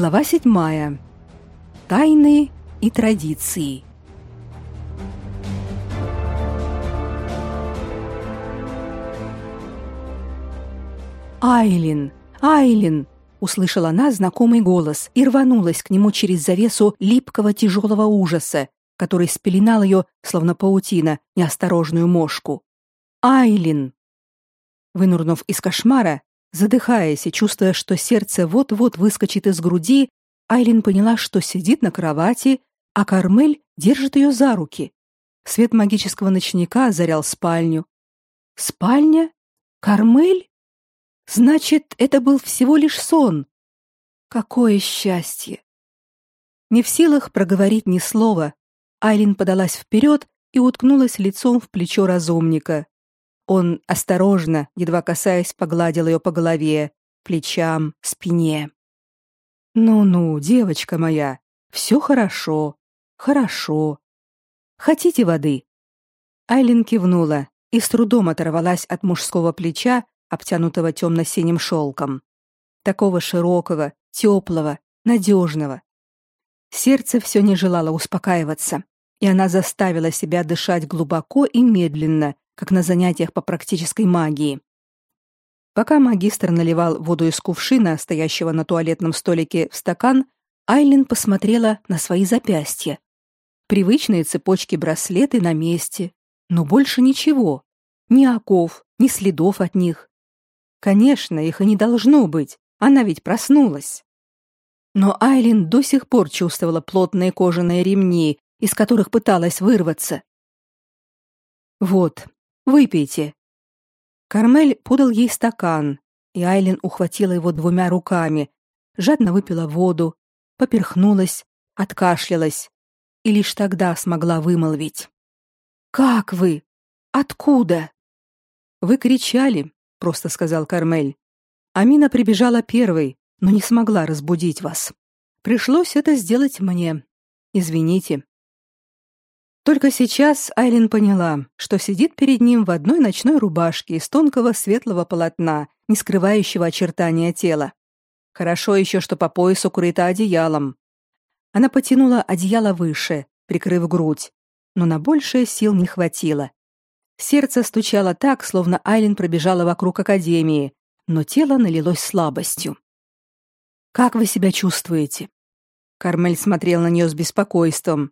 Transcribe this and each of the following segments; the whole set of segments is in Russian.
Глава седьмая. Тайны и традиции. Айлин, Айлин, услышала она знакомый голос и рванулась к нему через завесу липкого тяжелого ужаса, который спеленал ее, словно паутина, неосторожную мошку. Айлин. Вынурнув из кошмара, Задыхаясь и чувствуя, что сердце вот-вот выскочит из груди, Айлин поняла, что сидит на кровати, а Кармель держит ее за руки. Свет магического ночника озарял спальню. Спальня? Кармель? Значит, это был всего лишь сон. Какое счастье! Не в силах проговорить ни слова, Айлин подалась вперед и уткнулась лицом в плечо разумника. Он осторожно, едва касаясь, погладил ее по голове, плечам, спине. Ну-ну, девочка моя, все хорошо. Хорошо. Хотите воды? Айлин кивнула и с трудом оторвалась от мужского плеча, обтянутого темно-синим шелком. Такого широкого, теплого, надежного. Сердце все не желало успокаиваться, и она заставила себя дышать глубоко и медленно, как на занятиях по практической магии. Пока магистр наливал воду из кувшина, стоящего на туалетном столике, в стакан, Айлин посмотрела на свои запястья. Привычные цепочки-браслеты на месте, но больше ничего. Ни оков, ни следов от них. Конечно, их и не должно быть. Она ведь проснулась. Но Айлин до сих пор чувствовала плотные кожаные ремни, из которых пыталась вырваться. Вот, Выпейте. Кармель подал ей стакан, и Айлин ухватила его двумя руками, жадно выпила воду, поперхнулась, откашлялась и лишь тогда смогла вымолвить: "Как вы? Откуда?" "Вы кричали", просто сказал Кармель. Амина прибежала первой, но не смогла разбудить вас. Пришлось это сделать мне. Извините. Только сейчас Айлин поняла, что сидит перед ним в одной ночной рубашке из тонкого светлого полотна, не скрывающего очертания тела. Хорошо еще, что по пояс укрыта одеялом. Она потянула одеяло выше, прикрыв грудь, но на большее сил не хватило. Сердце стучало так, словно Айлин пробежала вокруг академии, но тело налилось слабостью. Как вы себя чувствуете? Кармель смотрел на нее с беспокойством.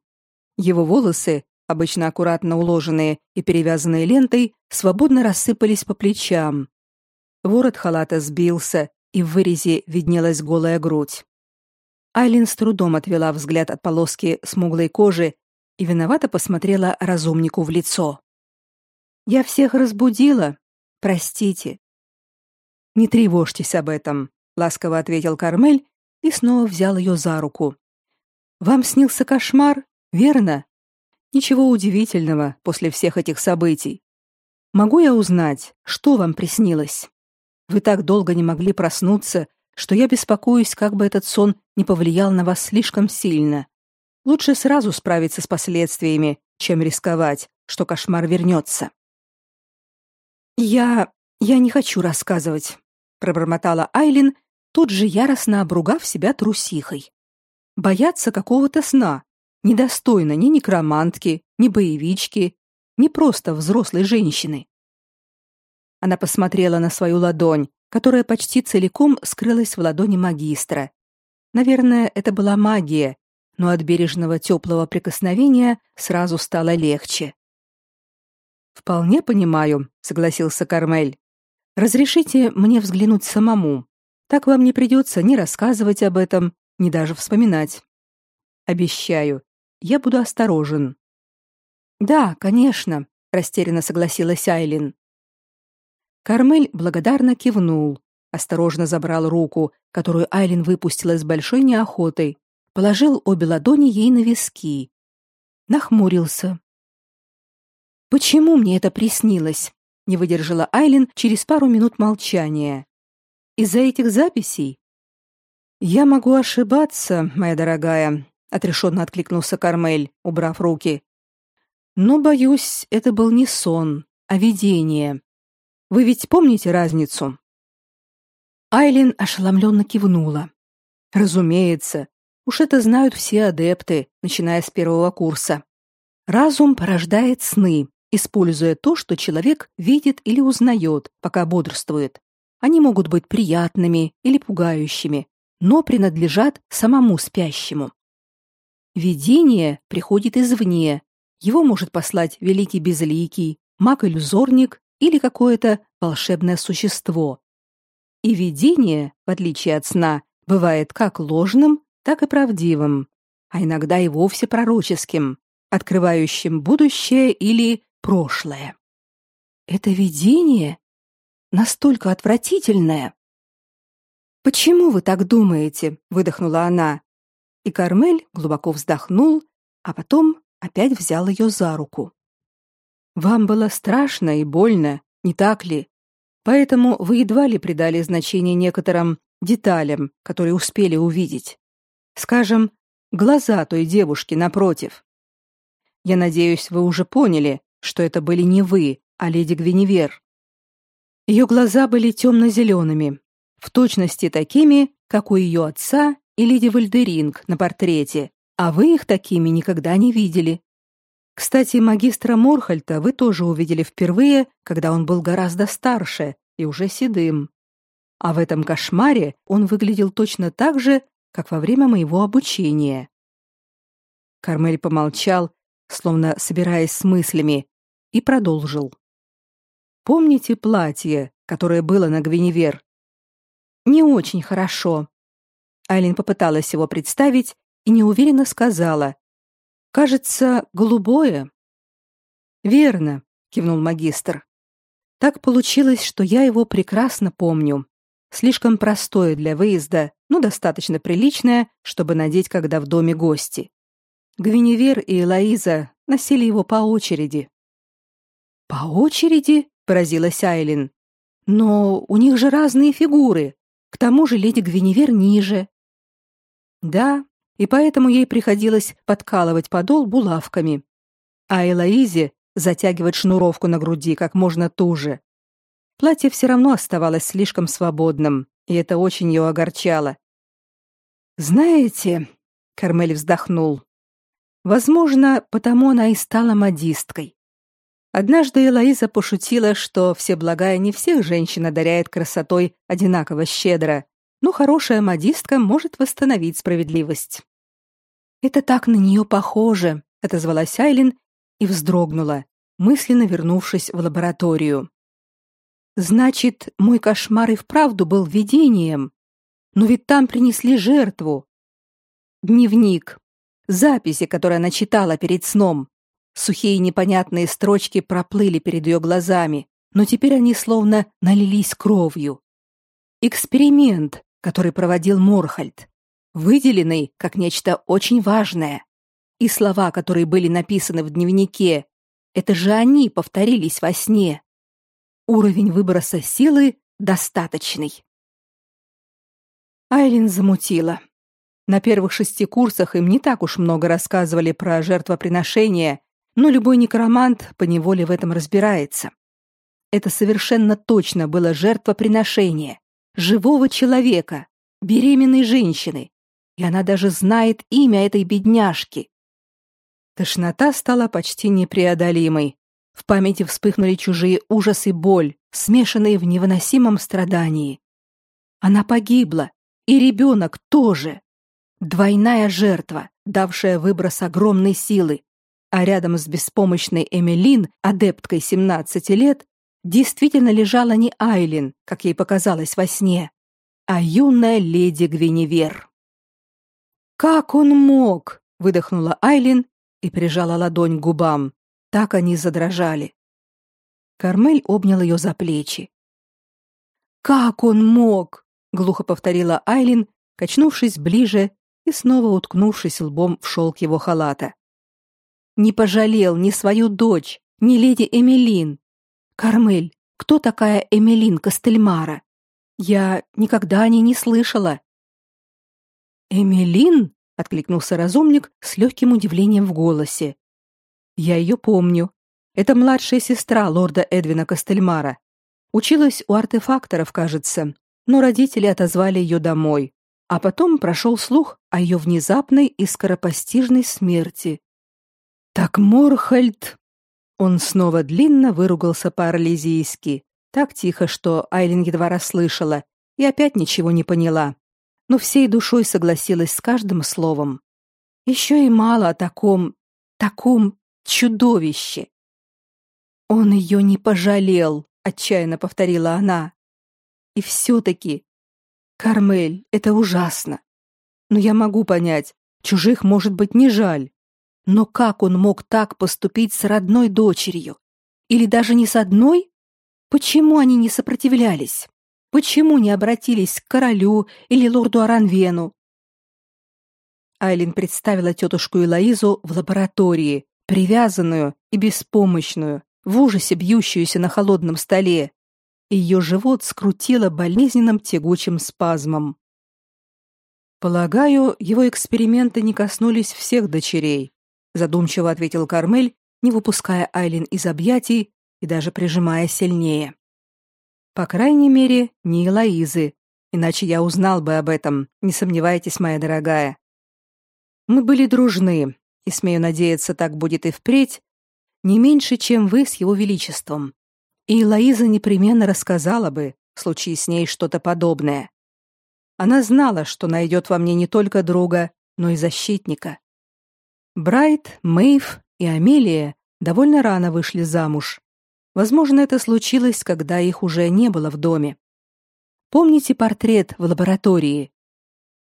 Его волосы, обычно аккуратно уложенные и перевязанные лентой, свободно рассыпались по плечам. Ворот халата сбился, и в вырезе виднелась голая грудь. Айлин с трудом отвела взгляд от полоски смуглой кожи и виновато посмотрела разумнику в лицо. «Я всех разбудила. Простите». «Не тревожьтесь об этом», — ласково ответил Кармель и снова взял ее за руку. «Вам снился кошмар, верно? Ничего удивительного после всех этих событий. Могу я узнать, что вам приснилось? Вы так долго не могли проснуться, что я беспокоюсь, как бы этот сон не повлиял на вас слишком сильно. Лучше сразу справиться с последствиями, чем рисковать, что кошмар вернется. Я я не хочу рассказывать, пробормотала Айлин, тут же яростно обругав себя трусихой. Бояться какого-то сна, недостойно ни некромантки, ни боевички, ни просто взрослой женщины. Она посмотрела на свою ладонь, которая почти целиком скрылась в ладони магистра. Наверное, это была магия, но от бережного теплого прикосновения сразу стало легче. Вполне понимаю, согласился Кармель. Разрешите мне взглянуть самому. Так вам не придется ни рассказывать об этом, ни даже вспоминать. Обещаю, я буду осторожен. Да, конечно, растерянно согласилась Айлин. Кармель благодарно кивнул, осторожно забрал руку, которую Айлин выпустила с большой неохотой, положил обе ладони ей на виски. Нахмурился. Почему мне это приснилось? не выдержала Айлин через пару минут молчания. Из-за этих записей? Я могу ошибаться, моя дорогая, отрешенно откликнулся Кармель, убрав руки. Но боюсь, это был не сон, а видение. Вы ведь помните разницу? Айлин ошеломленно кивнула. Разумеется, уж это знают все адепты, начиная с первого курса. Разум порождает сны, используя то, что человек видит или узнает, пока бодрствует. Они могут быть приятными или пугающими, но принадлежат самому спящему. Видение приходит извне. Его может послать великий безликий, маг-иллюзорник или какое-то волшебное существо. И видение, в отличие от сна, бывает как ложным, так и правдивым, а иногда и вовсе пророческим, открывающим будущее или прошлое. Это видение настолько отвратительное. Почему вы так думаете? выдохнула она. И Кармель глубоко вздохнул, а потом опять взял ее за руку. Вам было страшно и больно, не так ли? Поэтому вы едва ли придали значение некоторым деталям, которые успели увидеть. Скажем, глаза той девушки напротив. Я надеюсь, вы уже поняли, что это были не вы, а леди Гвиневер. Ее глаза были темно-зелеными, в точности такими, как у ее отца и леди Вальдеринг на портрете, а вы их такими никогда не видели. Кстати, магистра Морхальта вы тоже увидели впервые, когда он был гораздо старше и уже седым. А в этом кошмаре он выглядел точно так же, как во время моего обучения. Кармель помолчал, словно собираясь с мыслями, и продолжил. Помните платье, которое было на Гвиневер? Не очень хорошо. Айлин попыталась его представить и неуверенно сказала: "Кажется, голубое". "Верно", кивнул магистр. "Так получилось, что я его прекрасно помню. Слишком простое для выезда, но достаточно приличное, чтобы надеть, когда в доме гости. Гвиневер и Элоиза носили его по очереди. По очереди? поразилась Айлин. Но у них же разные фигуры. К тому же леди Гвиневер ниже. Да, и поэтому ей приходилось подкалывать подол булавками, а Элоизе затягивать шнуровку на груди как можно туже. Платье все равно оставалось слишком свободным, и это очень ее огорчало. Знаете, Кармель вздохнул. Возможно, потому она и стала модисткой. Однажды Элоиза пошутила, что все благая не всех женщин одаряет красотой одинаково щедро, но хорошая модистка может восстановить справедливость. Это так на нее похоже, отозвалась Айлин и вздрогнула, мысленно вернувшись в лабораторию. Значит, мой кошмар и вправду был видением. Но ведь там принесли жертву. Дневник. Записи, которые она читала перед сном. Сухие непонятные строчки проплыли перед ее глазами, но теперь они словно налились кровью. Эксперимент, который проводил Морхальд, выделенный как нечто очень важное. И слова, которые были написаны в дневнике, это же они повторились во сне. Уровень выброса силы достаточный. Айлин замутила. На первых шести курсах им не так уж много рассказывали про жертвоприношения, но любой некромант поневоле в этом разбирается. Это совершенно точно было жертвоприношение живого человека, беременной женщины, и она даже знает имя этой бедняжки. Тошнота стала почти непреодолимой. В памяти вспыхнули чужие ужас и боль, смешанные в невыносимом страдании. Она погибла, и ребенок тоже. Двойная жертва, давшая выброс огромной силы. А рядом с беспомощной Эмилин, адепткой 17 лет, действительно лежала не Айлин, как ей показалось во сне, а юная леди Гвиневер. «Как он мог?» — выдохнула Айлин и прижала ладонь к губам. Так они задрожали. Кармель обнял ее за плечи. Как он мог? глухо повторила Айлин, качнувшись ближе и снова уткнувшись лбом в шелк его халата. Не пожалел ни свою дочь, ни леди Эмилин. Кармель, кто такая Эмилин Костельмара? Я никогда о ней не слышала. Эмилин? откликнулся разумник с легким удивлением в голосе. Я ее помню. Это младшая сестра лорда Эдвина Костельмара. Училась у артефакторов, кажется, но родители отозвали ее домой. А потом прошел слух о ее внезапной и скоропостижной смерти. Так Морхальд... Он снова длинно выругался по-орлезийски, так тихо, что Айлин едва расслышала и опять ничего не поняла, но всей душой согласилась с каждым словом. Еще и мало о таком, таком чудовище. Он ее не пожалел, отчаянно повторила она. И все-таки, Кармель, это ужасно. Но я могу понять, чужих может быть не жаль. Но как он мог так поступить с родной дочерью? Или даже не с одной? Почему они не сопротивлялись? Почему не обратились к королю или лорду Аранвену? Айлин представила тетушку Элоизу в лаборатории, привязанную и беспомощную, в ужасе бьющуюся на холодном столе. Ее живот скрутило болезненным тягучим спазмом. Полагаю, его эксперименты не коснулись всех дочерей, задумчиво ответил Кармель, не выпуская Айлин из объятий и даже прижимая сильнее. По крайней мере, не Элоизы, иначе я узнал бы об этом, не сомневайтесь, моя дорогая. Мы были дружны, и смею надеяться, так будет и впредь, не меньше, чем вы с его величеством. И Элоиза непременно рассказала бы, случись с ней что-то подобное. Она знала, что найдет во мне не только друга, но и защитника. Брайт, Мэйв и Амелия довольно рано вышли замуж. Возможно, это случилось, когда их уже не было в доме. Помните портрет в лаборатории?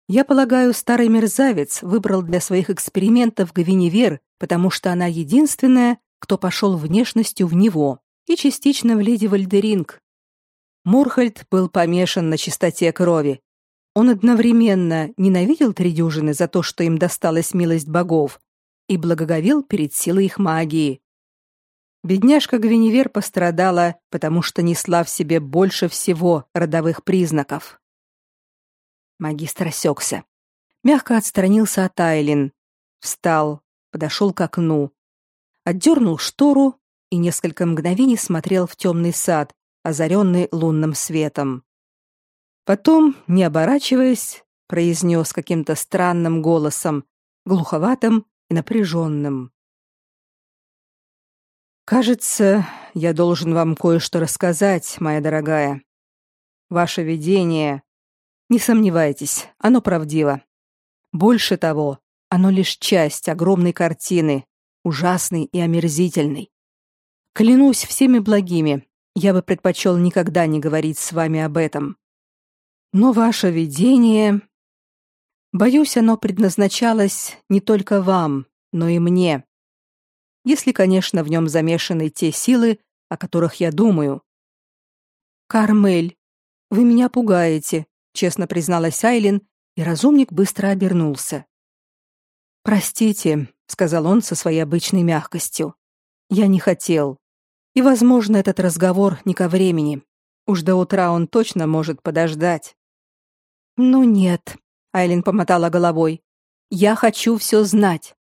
Я полагаю, старый мерзавец выбрал для своих экспериментов Гвиневер, потому что она единственная, кто пошел внешностью в него, и частично в леди Вальдеринг. Мурхальд был помешан на чистоте крови. Он одновременно ненавидел Тридюжины за то, что им досталась милость богов, и благоговел перед силой их магии. Бедняжка Гвиневер пострадала, потому что несла в себе больше всего родовых признаков. Магистр осекся. Мягко отстранился от Айлин. Встал, подошел к окну. Отдернул штору и несколько мгновений смотрел в темный сад, озаренный лунным светом. Потом, не оборачиваясь, произнес каким-то странным голосом, глуховатым и напряженным. «Кажется, я должен вам кое-что рассказать, моя дорогая. Ваше видение... Не сомневайтесь, оно правдиво. Больше того, оно лишь часть огромной картины, ужасной и омерзительной. Клянусь всеми благими, я бы предпочел никогда не говорить с вами об этом. Но ваше видение... Боюсь, оно предназначалось не только вам, но и мне. Если, конечно, в нем замешаны те силы, о которых я думаю. Кармель, вы меня пугаете, честно призналась Айлин, и разумник быстро обернулся. Простите, сказал он со своей обычной мягкостью. Я не хотел. И, возможно, этот разговор не ко времени. Уж до утра он точно может подождать. Ну нет, Айлин помотала головой. Я хочу все знать.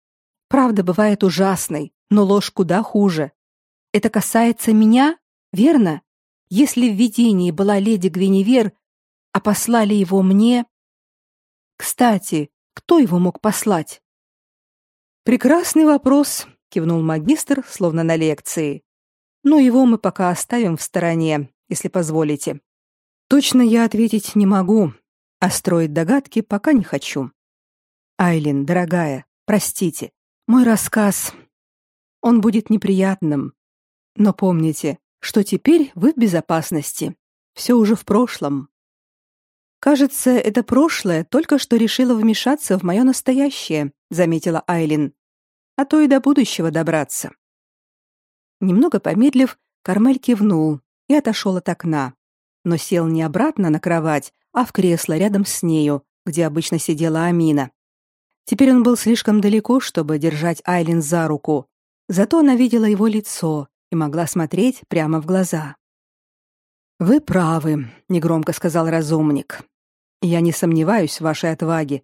Правда бывает ужасной, но ложь куда хуже. Это касается меня, верно? Если в видении была леди Гвиневер, а послали его мне... Кстати, кто его мог послать? Прекрасный вопрос, кивнул магистр, словно на лекции. Но его мы пока оставим в стороне, если позволите. Точно я ответить не могу, а строить догадки пока не хочу. Айлин, дорогая, простите, мой рассказ он будет неприятным. Но помните, что теперь вы в безопасности. Все уже в прошлом. Кажется, это прошлое только что решило вмешаться в мое настоящее, заметила Айлин. А то и до будущего добраться. Немного помедлив, Кармель кивнул и отошел от окна, но сел не обратно на кровать, а в кресло рядом с нею, где обычно сидела Амина. Теперь он был слишком далеко, чтобы держать Айлин за руку, зато она видела его лицо и могла смотреть прямо в глаза. Вы правы, негромко сказал разумник. Я не сомневаюсь в вашей отваге,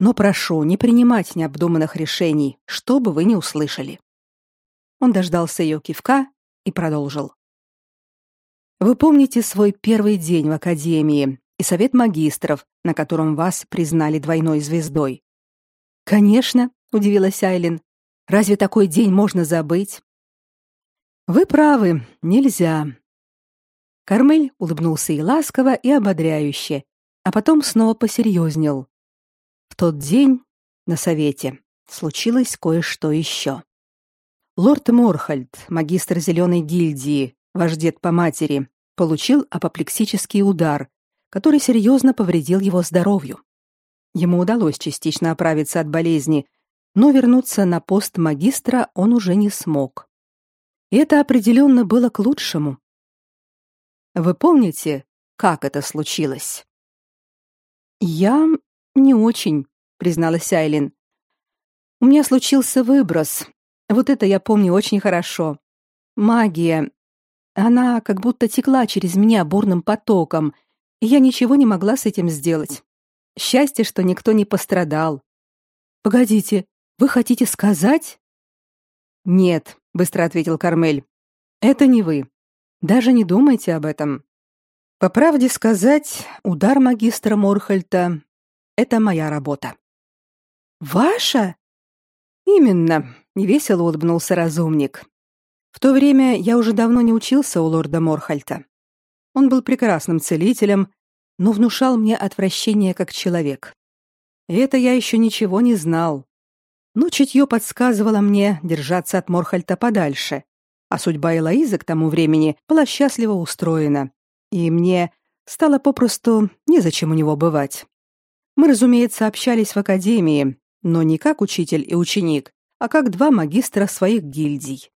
но прошу не принимать необдуманных решений, что бы вы ни услышали. Он дождался ее кивка и продолжил. Вы помните свой первый день в академии, и совет магистров, на котором вас признали двойной звездой. Конечно, удивилась Айлин. Разве такой день можно забыть? Вы правы, нельзя. Кармель улыбнулся и ласково, и ободряюще, а потом снова посерьезнел. В тот день на совете случилось кое-что еще. Лорд Морхальд, магистр Зеленой гильдии, ваш дед по матери, получил апоплексический удар, который серьезно повредил его здоровью. Ему удалось частично оправиться от болезни, но вернуться на пост магистра он уже не смог. И это определенно было к лучшему. Вы помните, как это случилось? Я не очень, призналась Айлин. У меня случился выброс. Вот это я помню очень хорошо. Магия. Она как будто текла через меня бурным потоком, я ничего не могла с этим сделать. Счастье, что никто не пострадал. Погодите, вы хотите сказать? Нет, быстро ответил Кармель. Это не вы. Даже не думайте об этом. По правде сказать, удар магистра Морхальта это моя работа. Ваша? Именно, невесело улыбнулся разумник. В то время я уже давно не учился у лорда Морхальта. Он был прекрасным целителем, но внушал мне отвращение как человек. И это я еще ничего не знал. Но чутье подсказывало мне держаться от Морхальта подальше, а судьба Элоизы к тому времени была счастливо устроена, и мне стало попросту незачем у него бывать. Мы, разумеется, общались в академии, но не как учитель и ученик, а как два магистра своих гильдий.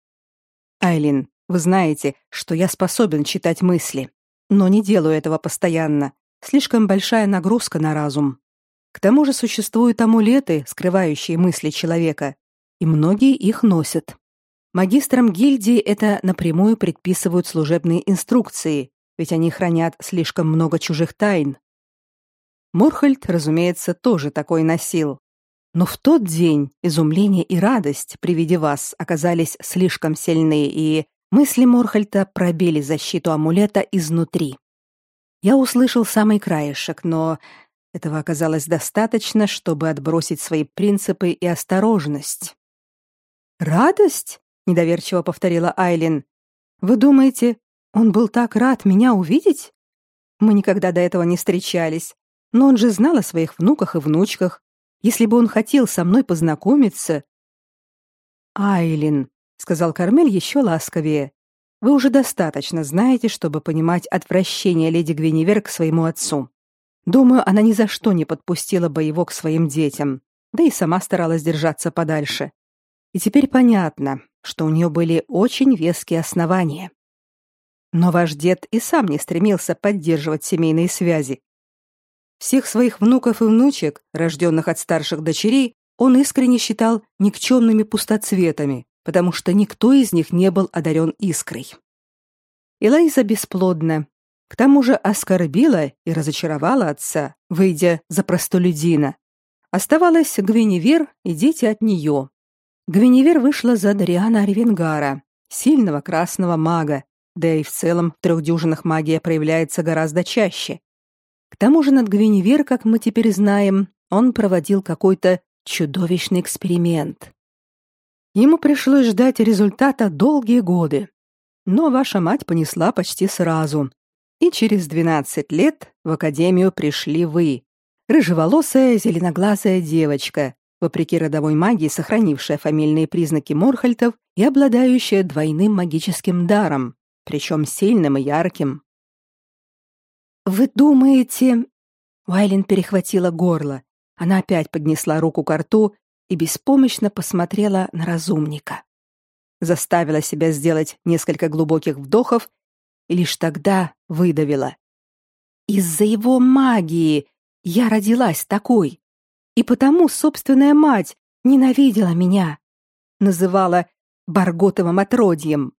Айлин, вы знаете, что я способен читать мысли, но не делаю этого постоянно, Слишком большая нагрузка на разум. К тому же существуют амулеты, скрывающие мысли человека, и многие их носят. Магистрам гильдии это напрямую предписывают служебные инструкции, ведь они хранят слишком много чужих тайн. Морхальд, разумеется, тоже такой носил. Но в тот день изумление и радость при виде вас оказались слишком сильны, и мысли Морхальта пробили защиту амулета изнутри. Я услышал самый краешек, но этого оказалось достаточно, чтобы отбросить свои принципы и осторожность. Радость? недоверчиво повторила Айлин. Вы думаете, он был так рад меня увидеть? Мы никогда до этого не встречались, но он же знал о своих внуках и внучках. Если бы он хотел со мной познакомиться, Айлин, сказал Кармель еще ласковее. Вы уже достаточно знаете, чтобы понимать отвращение леди Гвиневер к своему отцу. Думаю, она ни за что не подпустила бы его к своим детям, да и сама старалась держаться подальше. И теперь понятно, что у нее были очень веские основания. Но ваш дед и сам не стремился поддерживать семейные связи. Всех своих внуков и внучек, рожденных от старших дочерей, он искренне считал никчемными пустоцветами, потому что никто из них не был одарен искрой. Элайза бесплодна, к тому же оскорбила и разочаровала отца, выйдя за простолюдина. Оставалась Гвиневер и дети от нее. Гвиневер вышла за Дариана Ревенгара, сильного красного мага, да и в целом в трехдюжинах магия проявляется гораздо чаще. К тому же над Гвиневер, как мы теперь знаем, он проводил какой-то чудовищный эксперимент. Ему пришлось ждать результата долгие годы. Но ваша мать понесла почти сразу. И через 12 лет в академию пришли вы, рыжеволосая, зеленоглазая девочка, вопреки родовой магии, сохранившая фамильные признаки Морхальтов и обладающая двойным магическим даром, причем сильным и ярким. Вы думаете, Уайлин перехватила горло. Она опять поднесла руку к рту и беспомощно посмотрела на разумника. Заставила себя сделать несколько глубоких вдохов и лишь тогда выдавила. Из-за его магии я родилась такой, и потому собственная мать ненавидела меня, называла Барготовым отродьем.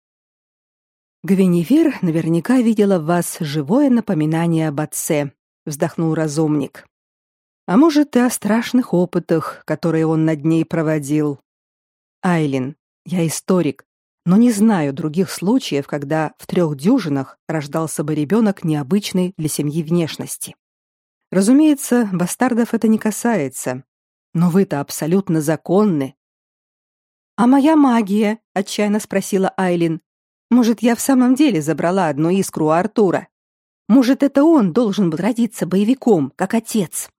Гвиневер наверняка видела в вас живое напоминание об отце, вздохнул разумник. А может, и о страшных опытах, которые он над ней проводил. Айлин, я историк, но не знаю других случаев, когда в трех дюжинах рождался бы ребенок необычной для семьи внешности. Разумеется, бастардов это не касается. Но вы-то абсолютно законны. А моя магия, отчаянно спросила Айлин. Может, я в самом деле забрала одну искру у Артура? Может, это он должен был родиться боевиком, как отец?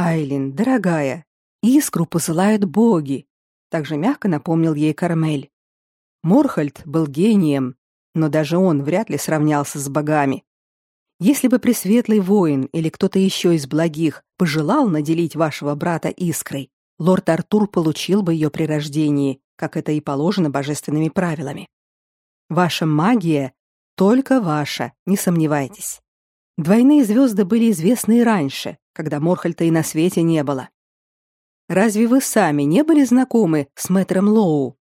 Айлин, дорогая, искру посылают боги, также мягко напомнил ей Кармель. Морхальд был гением, но даже он вряд ли сравнялся с богами. Если бы Пресветлый воин или кто-то еще из благих пожелал наделить вашего брата искрой, лорд Артур получил бы ее при рождении, как это и положено божественными правилами. Ваша магия только ваша, не сомневайтесь. Двойные звезды были известны и раньше, когда Морхальта и на свете не было. Разве вы сами не были знакомы с мэтром Лоу?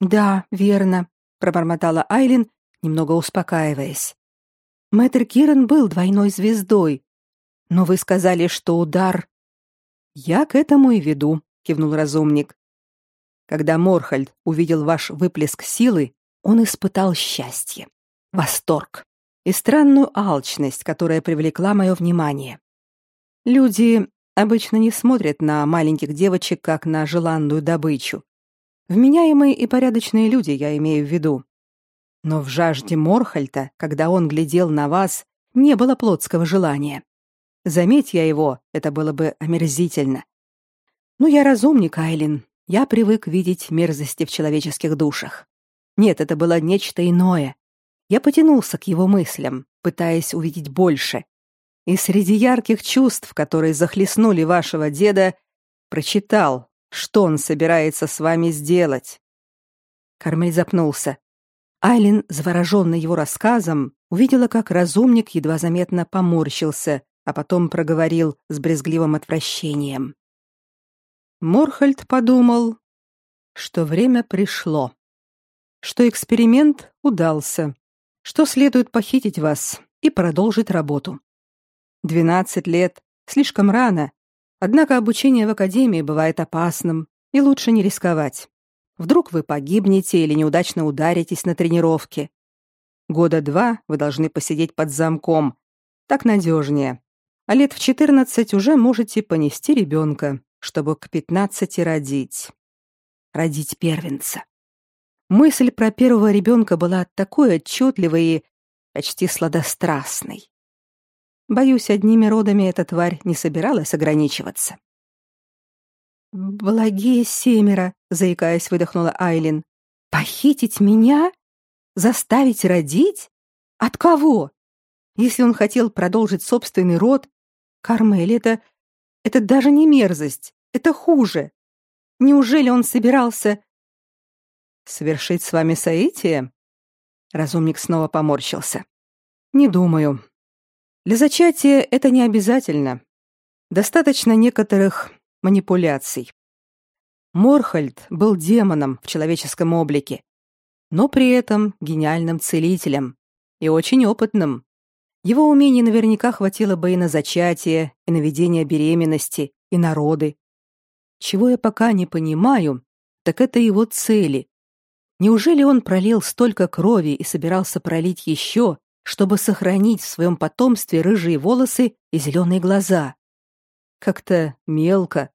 Да, верно, пробормотала Айлин, немного успокаиваясь. Мэтр Киран был двойной звездой, но вы сказали, что удар Я к этому и веду, кивнул разумник. Когда Морхальд увидел ваш выплеск силы, он испытал счастье, восторг и странную алчность, которая привлекла мое внимание. Люди обычно не смотрят на маленьких девочек как на желанную добычу. Вменяемые и порядочные люди, я имею в виду. Но в жажде Морхальта, когда он глядел на вас, не было плотского желания. Заметь я его, это было бы омерзительно. Но я разумник, Айлин. Я привык видеть мерзости в человеческих душах. Нет, это было нечто иное. Я потянулся к его мыслям, пытаясь увидеть больше. И среди ярких чувств, которые захлестнули вашего деда, прочитал, что он собирается с вами сделать. Кармель запнулся. Айлин, завороженная его рассказом, увидела, как разумник едва заметно поморщился, а потом проговорил с брезгливым отвращением. Морхальд подумал, что время пришло что эксперимент удался, что следует похитить вас и продолжить работу. Двенадцать лет слишком рано, однако обучение в академии бывает опасным, и лучше не рисковать. Вдруг вы погибнете или неудачно ударитесь на тренировке. Года два вы должны посидеть под замком. Так надежнее. А лет в четырнадцать уже можете понести ребенка, чтобы к пятнадцати родить. Родить первенца. Мысль про первого ребенка была такой отчетливой и почти сладострастной. Боюсь, одними родами эта тварь не собиралась ограничиваться. «Благие семеро», — заикаясь, выдохнула Айлин. «Похитить меня? Заставить родить? От кого? Если он хотел продолжить собственный род, Кармель, это... это даже не мерзость, это хуже. Неужели он собирался совершить с вами соитие? Разумник снова поморщился. Не думаю. Для зачатия это не обязательно. Достаточно некоторых манипуляций. Морхальд был демоном в человеческом облике, но при этом гениальным целителем и очень опытным. Его умений наверняка хватило бы и на зачатие, и на ведение беременности, и на роды. Чего я пока не понимаю, так это его цели. Неужели он пролил столько крови и собирался пролить еще, чтобы сохранить в своем потомстве рыжие волосы и зеленые глаза? Как-то мелко,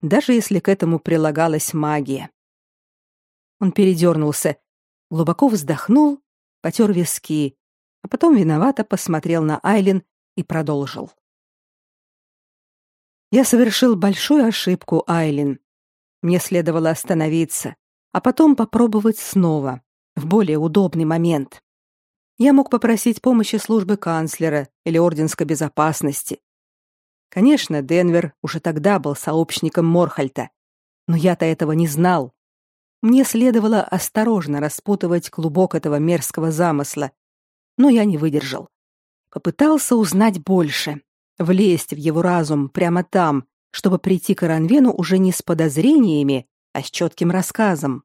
даже если к этому прилагалась магия. Он передернулся, глубоко вздохнул, потер виски, а потом виновато посмотрел на Айлин и продолжил. Я совершил большую ошибку, Айлин. Мне следовало остановиться а потом попробовать снова, в более удобный момент. Я мог попросить помощи службы канцлера или орденской безопасности. Конечно, Денвер уже тогда был сообщником Морхальта, но я-то этого не знал. Мне следовало осторожно распутывать клубок этого мерзкого замысла, но я не выдержал. Попытался узнать больше, влезть в его разум прямо там, чтобы прийти к Ранвену уже не с подозрениями, а с четким рассказом.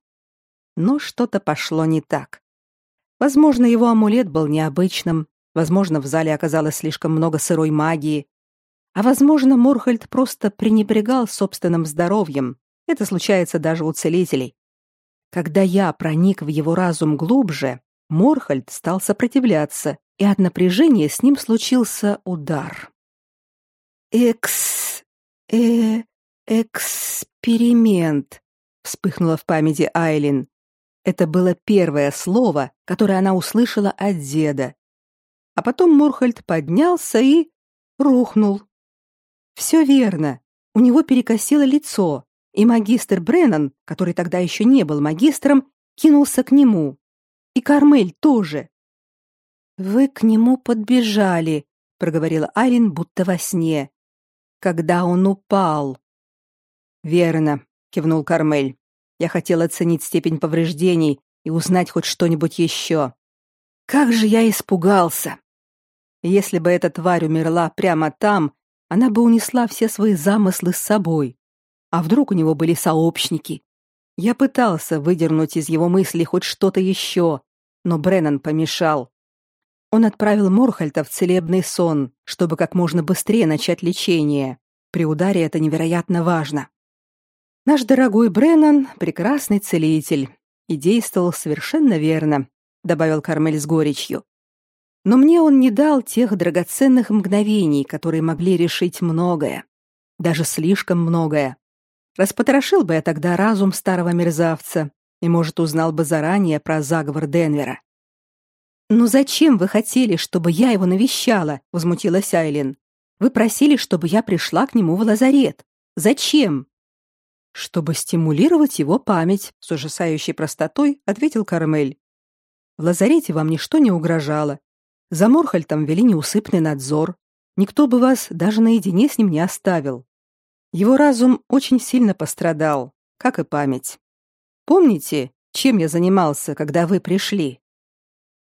Но что-то пошло не так. Возможно, его амулет был необычным, возможно, в зале оказалось слишком много сырой магии, а возможно, Морхальд просто пренебрегал собственным здоровьем. Это случается даже у целителей. Когда я проник в его разум глубже, Морхальд стал сопротивляться, и от напряжения с ним случился удар. Экс... э... эксперимент, вспыхнуло в памяти Айлин. Это было первое слово, которое она услышала от деда. А потом Мурхальд поднялся и рухнул. Все верно. У него перекосило лицо, и магистр Бреннан, который тогда еще не был магистром, кинулся к нему. И Кармель тоже. Вы к нему подбежали, проговорила Айлин будто во сне. Когда он упал. Верно, кивнул Кармель. Я хотел оценить степень повреждений и узнать хоть что-нибудь еще. Как же я испугался! Если бы эта тварь умерла прямо там, она бы унесла все свои замыслы с собой. А вдруг у него были сообщники? Я пытался выдернуть из его мыслей хоть что-то еще, но Бреннан помешал. Он отправил Морхальта в целебный сон, чтобы как можно быстрее начать лечение. При ударе это невероятно важно. Наш дорогой Бреннан прекрасный целитель и действовал совершенно верно, добавил Кармель с горечью. Но мне он не дал тех драгоценных мгновений, которые могли решить многое, даже слишком многое. Распотрошил бы я тогда разум старого мерзавца и, может, узнал бы заранее про заговор Денвера. «Ну зачем вы хотели, чтобы я его навещала?» — возмутилась Айлин. «Вы просили, чтобы я пришла к нему в лазарет. Зачем?» Чтобы стимулировать его память, с ужасающей простотой ответил Кармель. В лазарете вам ничто не угрожало. За Морхальтом вели неусыпный надзор. Никто бы вас даже наедине с ним не оставил. Его разум очень сильно пострадал, как и память. Помните, чем я занимался, когда вы пришли?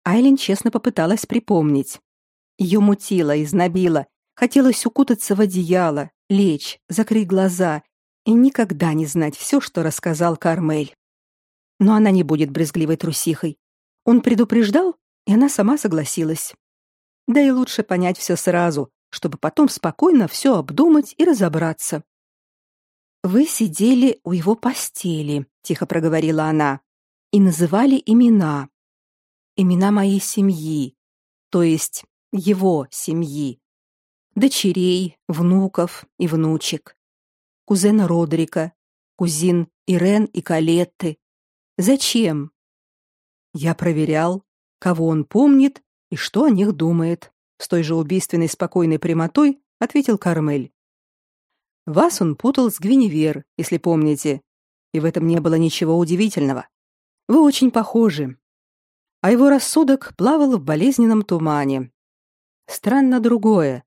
Айлин честно попыталась припомнить. Ее мутило, изнобило, хотелось укутаться в одеяло, лечь, закрыть глаза и никогда не знать все, что рассказал Кармель. Но она не будет брезгливой трусихой. Он предупреждал, и она сама согласилась. Да и лучше понять все сразу, чтобы потом спокойно все обдумать и разобраться. Вы сидели у его постели, тихо проговорила она, и называли имена. Имена моей семьи, то есть его семьи. Дочерей, внуков и внучек кузена Родрика, кузин Ирен и Калетты. Зачем? Я проверял, кого он помнит и что о них думает, с той же убийственной спокойной прямотой ответил Кармель. Вас он путал с Гвиневер, если помните, и в этом не было ничего удивительного. Вы очень похожи. А его рассудок плавал в болезненном тумане. Странно другое.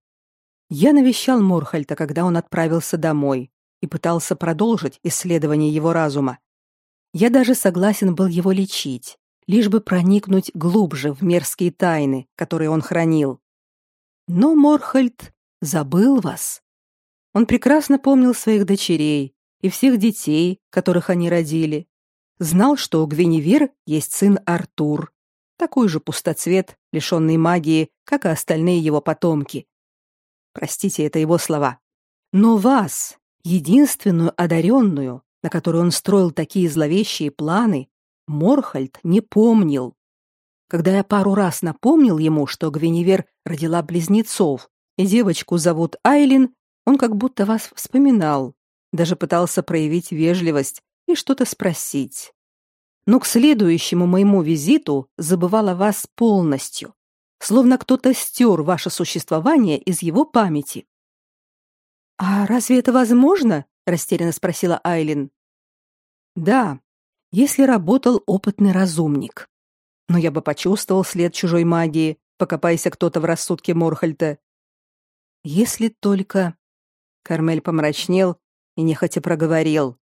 Я навещал Морхальта, когда он отправился домой и пытался продолжить исследование его разума. Я даже согласен был его лечить, лишь бы проникнуть глубже в мерзкие тайны, которые он хранил. Но Морхальд забыл вас. Он прекрасно помнил своих дочерей и всех детей, которых они родили. Знал, что у Гвиневер есть сын Артур, такой же пустоцвет, лишенный магии, как и остальные его потомки. Простите, это его слова. Но вас, Единственную одаренную, на которую он строил такие зловещие планы, Морхальд не помнил. Когда я пару раз напомнил ему, что Гвиневер родила близнецов, и девочку зовут Айлин, он как будто вас вспоминал, даже пытался проявить вежливость и что-то спросить. Но к следующему моему визиту забывал о вас полностью, словно кто-то стер ваше существование из его памяти. А разве это возможно? растерянно спросила Айлин. Да, если работал опытный разумник. Но я бы почувствовал след чужой магии, покопайся кто-то в рассудке Морхальта. Если только Кармель помрачнел и нехотя проговорил: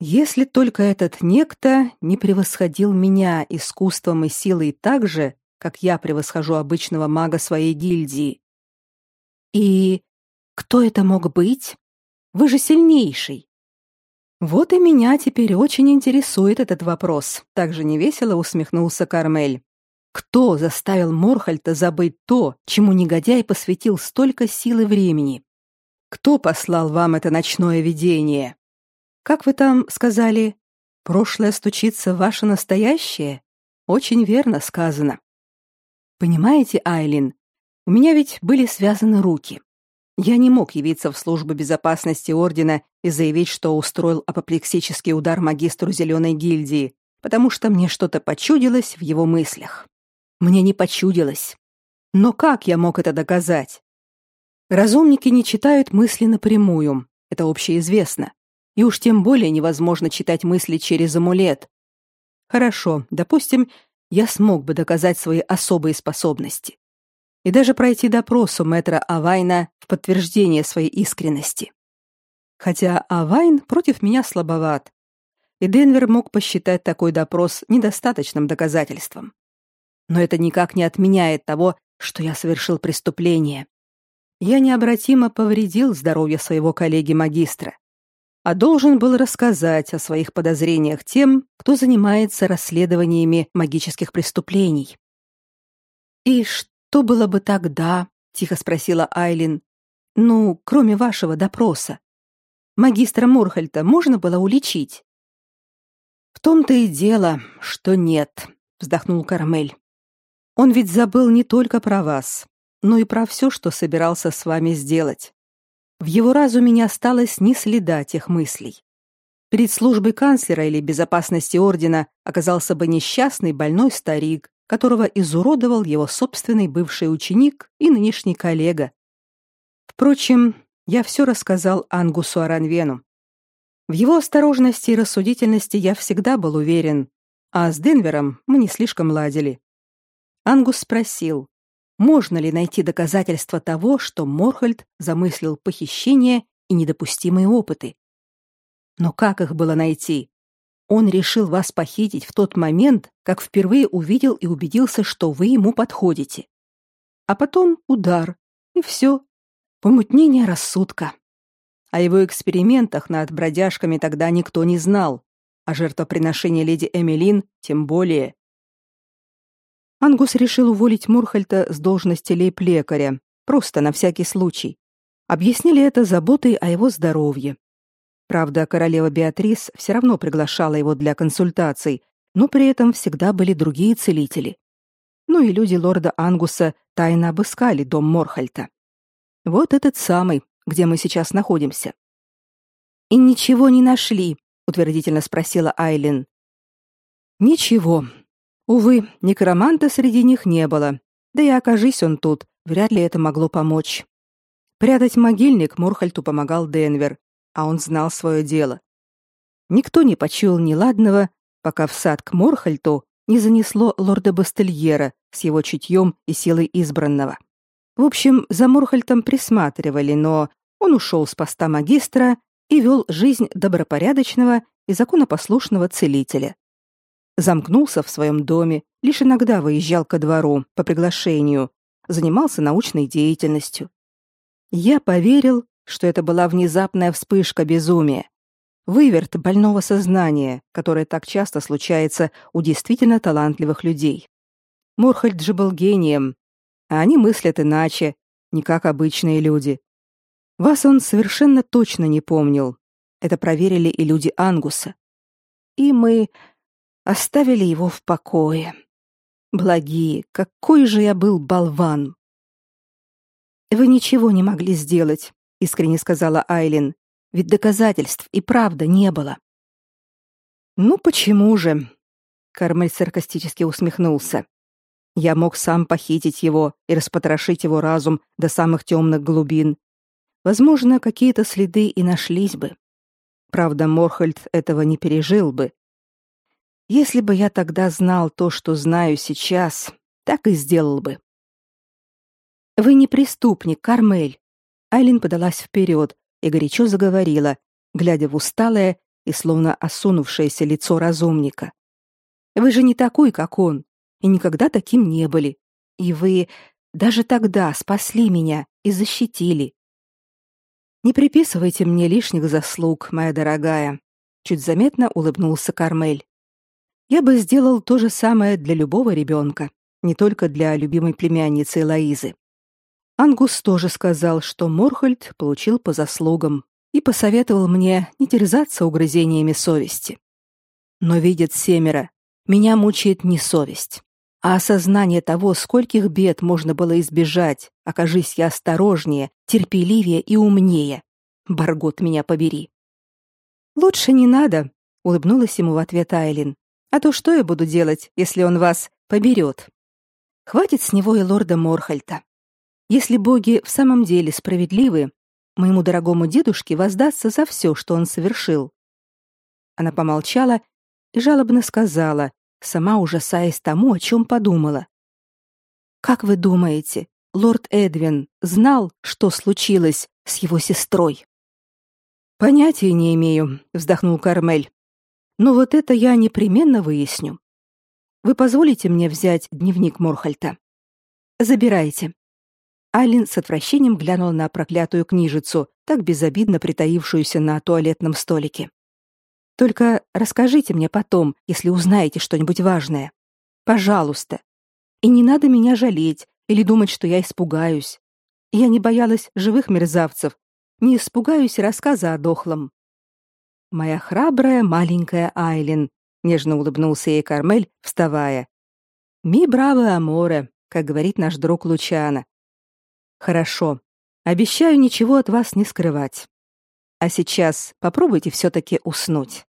если только этот некто не превосходил меня искусством и силой так же, как я превосхожу обычного мага своей гильдии. И кто это мог быть? Вы же сильнейший. Вот и меня теперь очень интересует этот вопрос, также невесело усмехнулся Кармель. Кто заставил Морхальта забыть то, чему негодяй посвятил столько сил и времени? Кто послал вам это ночное видение? Как вы там сказали? Прошлое стучится в ваше настоящее? Очень верно сказано. Понимаете, Айлин, у меня ведь были связаны руки. Я не мог явиться в службу безопасности ордена и заявить, что устроил апоплексический удар магистру Зеленой гильдии, потому что мне что-то почудилось в его мыслях. Мне не почудилось. Но как я мог это доказать? Разумники не читают мысли напрямую, это общеизвестно. И уж тем более невозможно читать мысли через амулет. Хорошо, допустим, я смог бы доказать свои особые способности. И даже пройти допрос у мэтра Авайна в подтверждение своей искренности. Хотя Авайн против меня слабоват, и Денвер мог посчитать такой допрос недостаточным доказательством. Но это никак не отменяет того, что я совершил преступление. Я необратимо повредил здоровье своего коллеги-магистра, а должен был рассказать о своих подозрениях тем, кто занимается расследованиями магических преступлений. «И что было бы тогда?» — тихо спросила Айлин. «Ну, кроме вашего допроса. Магистра Мурхальта можно было уличить?» «В том-то и дело, что нет», — вздохнул Кармель. «Он ведь забыл не только про вас, но и про все, что собирался с вами сделать. В его разуме не осталось ни следа тех мыслей. Перед службой канцлера или безопасности ордена оказался бы несчастный больной старик, которого изуродовал его собственный бывший ученик и нынешний коллега. Впрочем, я все рассказал Ангусу Аранвену. В его осторожности и рассудительности я всегда был уверен, а с Денвером мы не слишком ладили. Ангус спросил, можно ли найти доказательства того, что Морхальд замыслил похищение и недопустимые опыты. Но как их было найти? Он решил вас похитить в тот момент, как впервые увидел и убедился, что вы ему подходите. А потом удар, и все. Помутнение рассудка. О его экспериментах над бродяжками тогда никто не знал, а жертвоприношение леди Эмилин тем более. Ангус решил уволить Мурхальта с должности лейб-лекаря, просто на всякий случай. Объяснили это заботой о его здоровье. Правда, королева Беатрис все равно приглашала его для консультаций, но при этом всегда были другие целители. Ну и люди лорда Ангуса тайно обыскали дом Морхальта. Вот этот самый, где мы сейчас находимся. И ничего не нашли, утвердительно спросила Айлин. Ничего, Увы, некроманта среди них не было. Да и окажись он тут, вряд ли это могло помочь. Прятать могильник Мурхальту помогал Денвер, а он знал свое дело. Никто не почуял неладного, пока в сад к Морхальту не занесло лорда Бастельера с его чутьем и силой избранного. В общем, за Морхальтом присматривали, но он ушел с поста магистра и вел жизнь добропорядочного и законопослушного целителя замкнулся в своем доме, лишь иногда выезжал ко двору по приглашению, занимался научной деятельностью. Я поверил, что это была внезапная вспышка безумия, выверт больного сознания, которое так часто случается у действительно талантливых людей. Мурхальд же был гением, а они мыслят иначе, не как обычные люди. Вас он совершенно точно не помнил. Это проверили и люди Ангуса. И мы оставили его в покое. Благие, какой же я был болван. Вы ничего не могли сделать, искренне сказала Айлин. Ведь доказательств и правда не было. Ну почему же? Кармель саркастически усмехнулся. Я мог сам похитить его и распотрошить его разум до самых темных глубин. Возможно, какие-то следы и нашлись бы. Правда, Морхальд этого не пережил бы, если бы я тогда знал то, что знаю сейчас, так и сделал бы. Вы не преступник, Кармель. Айлин подалась вперед и горячо заговорила, глядя в усталое и словно осунувшееся лицо разумника. Вы же не такой, как он, и никогда таким не были. И вы даже тогда спасли меня и защитили. Не приписывайте мне лишних заслуг, моя дорогая, чуть заметно улыбнулся Кармель. Я бы сделал то же самое для любого ребенка, не только для любимой племянницы Лоизы. Ангус тоже сказал, что Морхольд получил по заслугам и посоветовал мне не терзаться угрызениями совести. Но видит семеро, меня мучает не совесть. а осознание того, скольких бед можно было избежать, окажись я осторожнее, терпеливее и умнее. Баргот меня побери. Лучше не надо, улыбнулась ему в ответ Айлин. А то что я буду делать, если он вас поберет? Хватит с него и лорда Морхальта. Если боги в самом деле справедливы, моему дорогому дедушке воздастся за все, что он совершил. Она помолчала и жалобно сказала, сама ужасаясь тому, о чем подумала. Как вы думаете, лорд Эдвин знал, что случилось с его сестрой? Понятия не имею, вздохнул Кармель. Но вот это я непременно выясню. Вы позволите мне взять дневник Морхальта? Забирайте. Алин с отвращением глянул на проклятую книжицу, так безобидно притаившуюся на туалетном столике. Только расскажите мне потом, если узнаете что-нибудь важное. Пожалуйста. И не надо меня жалеть или думать, что я испугаюсь. Я не боялась живых мерзавцев, не испугаюсь рассказа о дохлом. Моя храбрая маленькая Айлин, нежно улыбнулся ей Кармель, вставая. Ми браво аморе, как говорит наш друг Лучана. Хорошо. Обещаю ничего от вас не скрывать. А сейчас попробуйте все таки уснуть.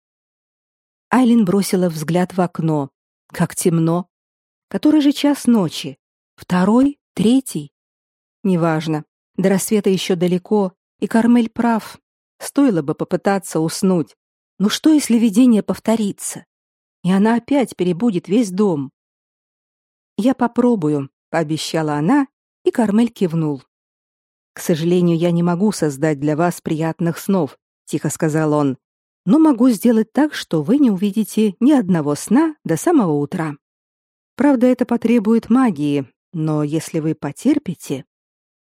Айлин бросила взгляд в окно. Как темно. Который же час ночи? Второй? Третий? Неважно. До рассвета еще далеко, и Кармель прав. Стоило бы попытаться уснуть. Но что, если видение повторится? И она опять перебудет весь дом. «Я попробую», — пообещала она, и Кармель кивнул. «К сожалению, я не могу создать для вас приятных снов», — тихо сказал он но могу сделать так, что вы не увидите ни одного сна до самого утра. Правда, это потребует магии, но если вы потерпите...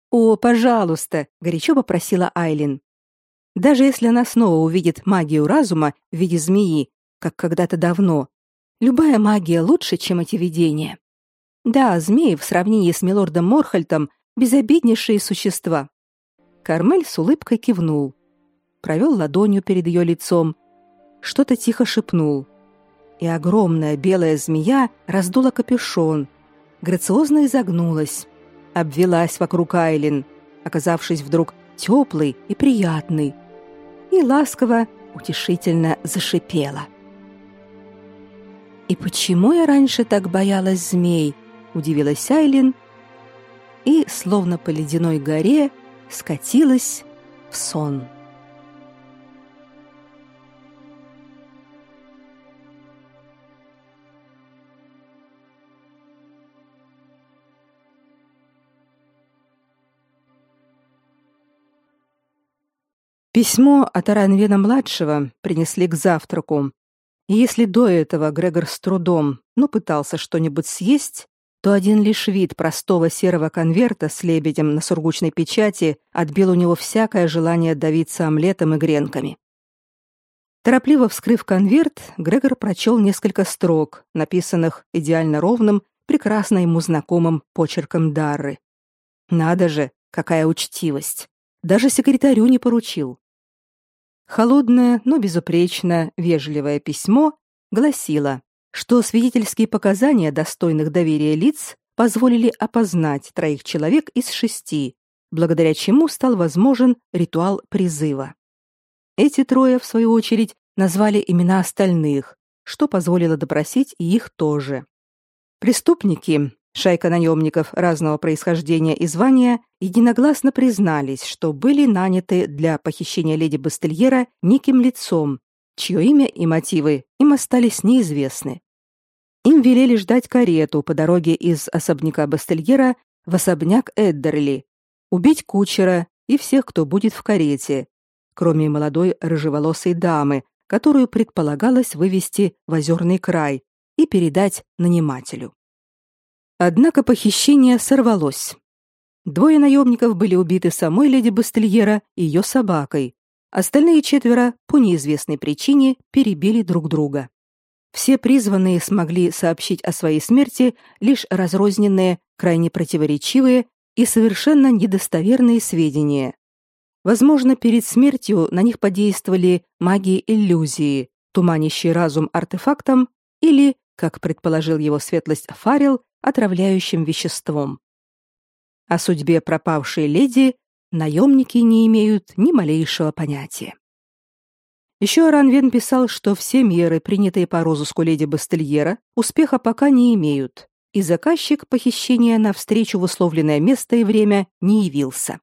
О, пожалуйста, горячо попросила Айлин. Даже если она снова увидит магию разума в виде змеи, как когда-то давно, любая магия лучше, чем эти видения. Да, змеи в сравнении с милордом Морхальтом безобиднейшие существа. Кармель с улыбкой кивнул провел ладонью перед ее лицом, что-то тихо шепнул. И огромная белая змея раздула капюшон, грациозно изогнулась, обвелась вокруг Айлин, оказавшись вдруг теплой и приятной, и ласково, утешительно зашипела. «И почему я раньше так боялась змей?» — удивилась Айлин, и, словно по ледяной горе, скатилась в сон. Письмо от Аранвена-младшего принесли к завтраку. И если до этого Грегор с трудом, ну, пытался что-нибудь съесть, то один лишь вид простого серого конверта с лебедем на сургучной печати отбил у него всякое желание давиться омлетом и гренками. Торопливо вскрыв конверт, Грегор прочел несколько строк, написанных идеально ровным, прекрасно ему знакомым почерком Дарры. Надо же, какая учтивость! Даже секретарю не поручил. Холодное, но безупречно вежливое письмо гласило, что свидетельские показания достойных доверия лиц позволили опознать троих человек из шести, благодаря чему стал возможен ритуал призыва. Эти трое, в свою очередь, назвали имена остальных, что позволило допросить и их тоже. Преступники, Шайка наемников разного происхождения и звания единогласно признались, что были наняты для похищения леди Бастельера неким лицом, чье имя и мотивы им остались неизвестны. Им велели ждать карету по дороге из особняка Бастельера в особняк Эддерли, убить кучера и всех, кто будет в карете, кроме молодой рыжеволосой дамы, которую предполагалось вывести в озерный край и передать нанимателю. Однако похищение сорвалось. Двое наемников были убиты самой леди Бастельера и ее собакой. Остальные четверо по неизвестной причине перебили друг друга. Все призванные смогли сообщить о своей смерти лишь разрозненные, крайне противоречивые и совершенно недостоверные сведения. Возможно, перед смертью на них подействовали магии иллюзии, туманящие разум артефактом, или, как предположил его светлость Фарил, отравляющим веществом. О судьбе пропавшей леди наемники не имеют ни малейшего понятия. Еще Ранвен писал, что все меры, принятые по розыску леди Бастельера, успеха пока не имеют, и заказчик похищения на встречу в условленное место и время не явился.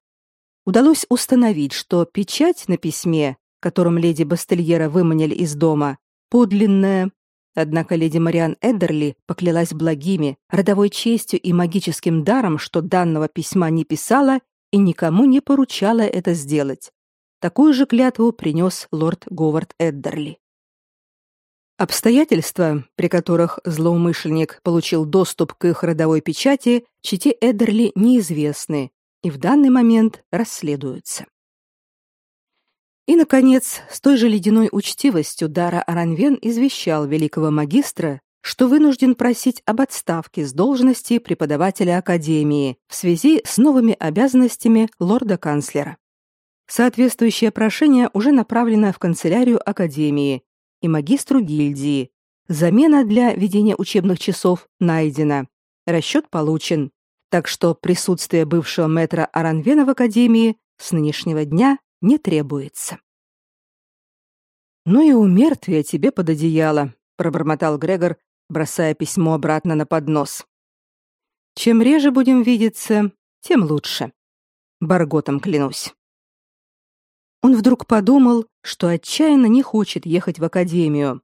Удалось установить, что печать на письме, которым леди Бастельера выманили из дома, подлинная, Однако леди Мариан Эддерли поклялась благими, родовой честью и магическим даром, что данного письма не писала и никому не поручала это сделать. Такую же клятву принес лорд Говард Эддерли. Обстоятельства, при которых злоумышленник получил доступ к их родовой печати, чите Эддерли неизвестны и в данный момент расследуются. И, наконец, с той же ледяной учтивостью Дара Аранвен извещал великого магистра, что вынужден просить об отставке с должности преподавателя академии в связи с новыми обязанностями лорда-канцлера. Соответствующее прошение уже направлено в канцелярию академии и магистру гильдии. Замена для ведения учебных часов найдена. Расчет получен. Так что присутствие бывшего мэтра Аранвена в академии с нынешнего дня не требуется. Ну и умертвие тебе под одеяло, пробормотал Грегор, бросая письмо обратно на поднос. Чем реже будем видеться, тем лучше. Барготом клянусь. Он вдруг подумал, что отчаянно не хочет ехать в академию,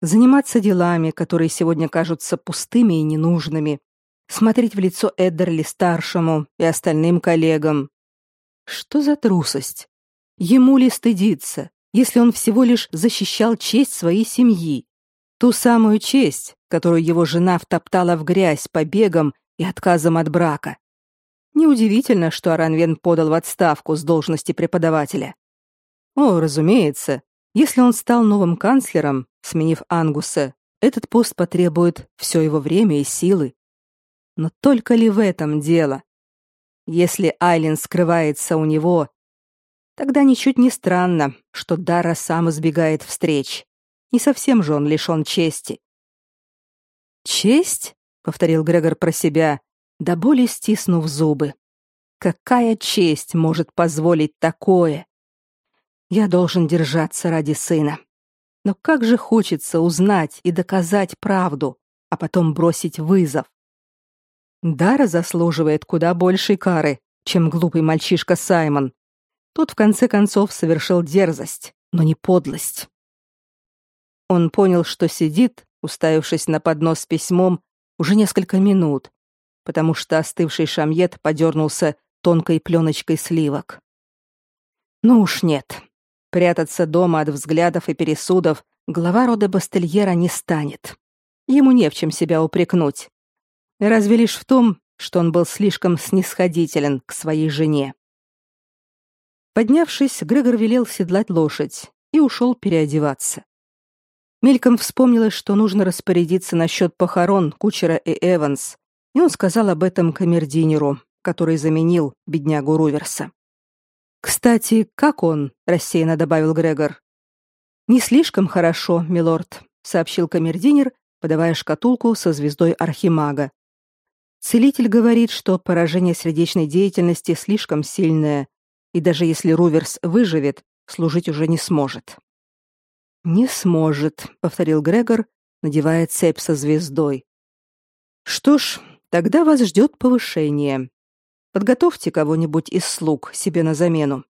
заниматься делами, которые сегодня кажутся пустыми и ненужными, смотреть в лицо Эддерли старшему и остальным коллегам. Что за трусость? Ему ли стыдиться, если он всего лишь защищал честь своей семьи? Ту самую честь, которую его жена втоптала в грязь побегом и отказом от брака. Неудивительно, что Аранвен подал в отставку с должности преподавателя. О, разумеется, если он стал новым канцлером, сменив Ангуса, этот пост потребует все его время и силы. Но только ли в этом дело? Если Айлин скрывается у него, Тогда ничуть не странно, что Дара сам избегает встреч. Не совсем же он лишён чести. «Честь?» — повторил Грегор про себя, до боли стиснув зубы. «Какая честь может позволить такое? Я должен держаться ради сына. Но как же хочется узнать и доказать правду, а потом бросить вызов. Дара заслуживает куда большей кары, чем глупый мальчишка Саймон, тот в конце концов совершил дерзость, но не подлость. Он понял, что сидит, уставившись на поднос с письмом, уже несколько минут, потому что остывший шамьет подернулся тонкой пленочкой сливок. Ну уж нет. Прятаться дома от взглядов и пересудов глава рода Бастельера не станет. Ему не в чем себя упрекнуть. Разве лишь в том, что он был слишком снисходителен к своей жене. Поднявшись, Грегор велел седлать лошадь и ушел переодеваться. Мельком вспомнилось, что нужно распорядиться насчет похорон кучера и Эванс, и он сказал об этом камердинеру, который заменил беднягу Руверса. «Кстати, как он?» — рассеянно добавил Грегор. «Не слишком хорошо, милорд», — сообщил камердинер, подавая шкатулку со звездой Архимага. Целитель говорит, что поражение сердечной деятельности слишком сильное, и даже если Руверс выживет, служить уже не сможет. Не сможет, повторил Грегор, надевая цепь со звездой. Что ж, тогда вас ждет повышение. Подготовьте кого-нибудь из слуг себе на замену.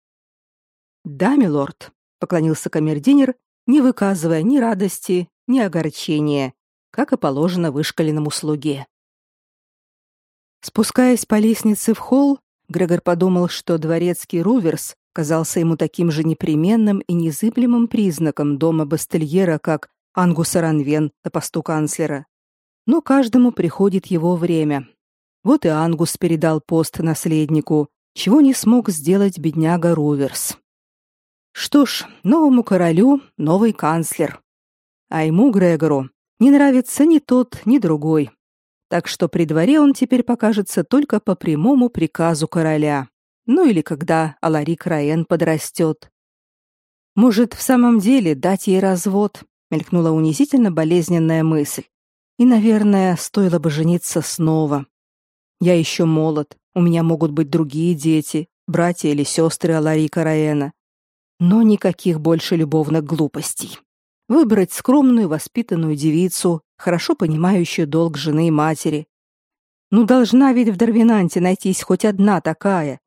Да, милорд, поклонился камердинер, не выказывая ни радости, ни огорчения, как и положено вышкаленному слуге. Спускаясь по лестнице в холл, Грегор подумал, что дворецкий Руверс казался ему таким же непременным и незыблемым признаком дома Бастельера, как Ангус Ранвен на посту канцлера. Но каждому приходит его время. Вот и Ангус передал пост наследнику, чего не смог сделать бедняга Руверс. Что ж, новому королю новый канцлер. А ему, Грегору, не нравится ни тот, ни другой так что при дворе он теперь покажется только по прямому приказу короля. Ну или когда Аларик Раен подрастет. Может, в самом деле дать ей развод? мелькнула унизительно болезненная мысль. И, наверное, стоило бы жениться снова. Я еще молод, у меня могут быть другие дети, братья или сестры Алари Караэна. Но никаких больше любовных глупостей. Выбрать скромную, воспитанную девицу, хорошо понимающую долг жены и матери. Ну, должна ведь в Дарвинанте найтись хоть одна такая.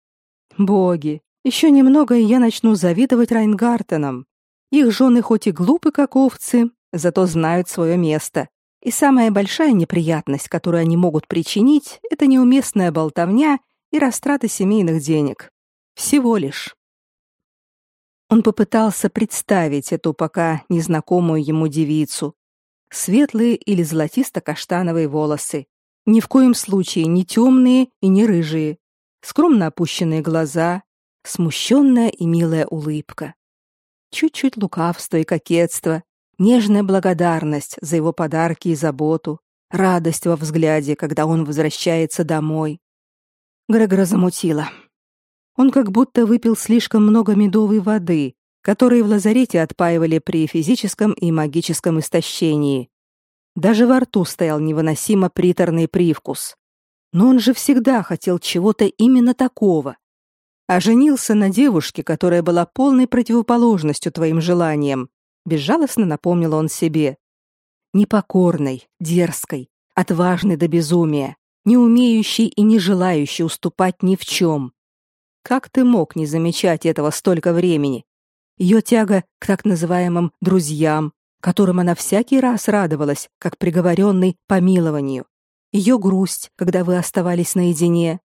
Боги, еще немного, и я начну завидовать Райнгартенам. Их жены хоть и глупы, как овцы, зато знают свое место. И самая большая неприятность, которую они могут причинить, это неуместная болтовня и растраты семейных денег. Всего лишь. Он попытался представить эту пока незнакомую ему девицу. Светлые или золотисто-каштановые волосы. Ни в коем случае не темные и не рыжие. Скромно опущенные глаза, смущенная и милая улыбка. Чуть-чуть лукавства и кокетства, нежная благодарность за его подарки и заботу, радость во взгляде, когда он возвращается домой. Грегора замутило. Он как будто выпил слишком много медовой воды, которой в лазарете отпаивали при физическом и магическом истощении. Даже во рту стоял невыносимо приторный привкус. Но он же всегда хотел чего-то именно такого. А женился на девушке, которая была полной противоположностью твоим желаниям, безжалостно напомнил он себе. Непокорной, дерзкой, отважной до безумия, не умеющей и не желающей уступать ни в чем. Как ты мог не замечать этого столько времени? Ее тяга к так называемым друзьям, которым она всякий раз радовалась, как приговоренный помилованию. Ее грусть, когда вы оставались наедине.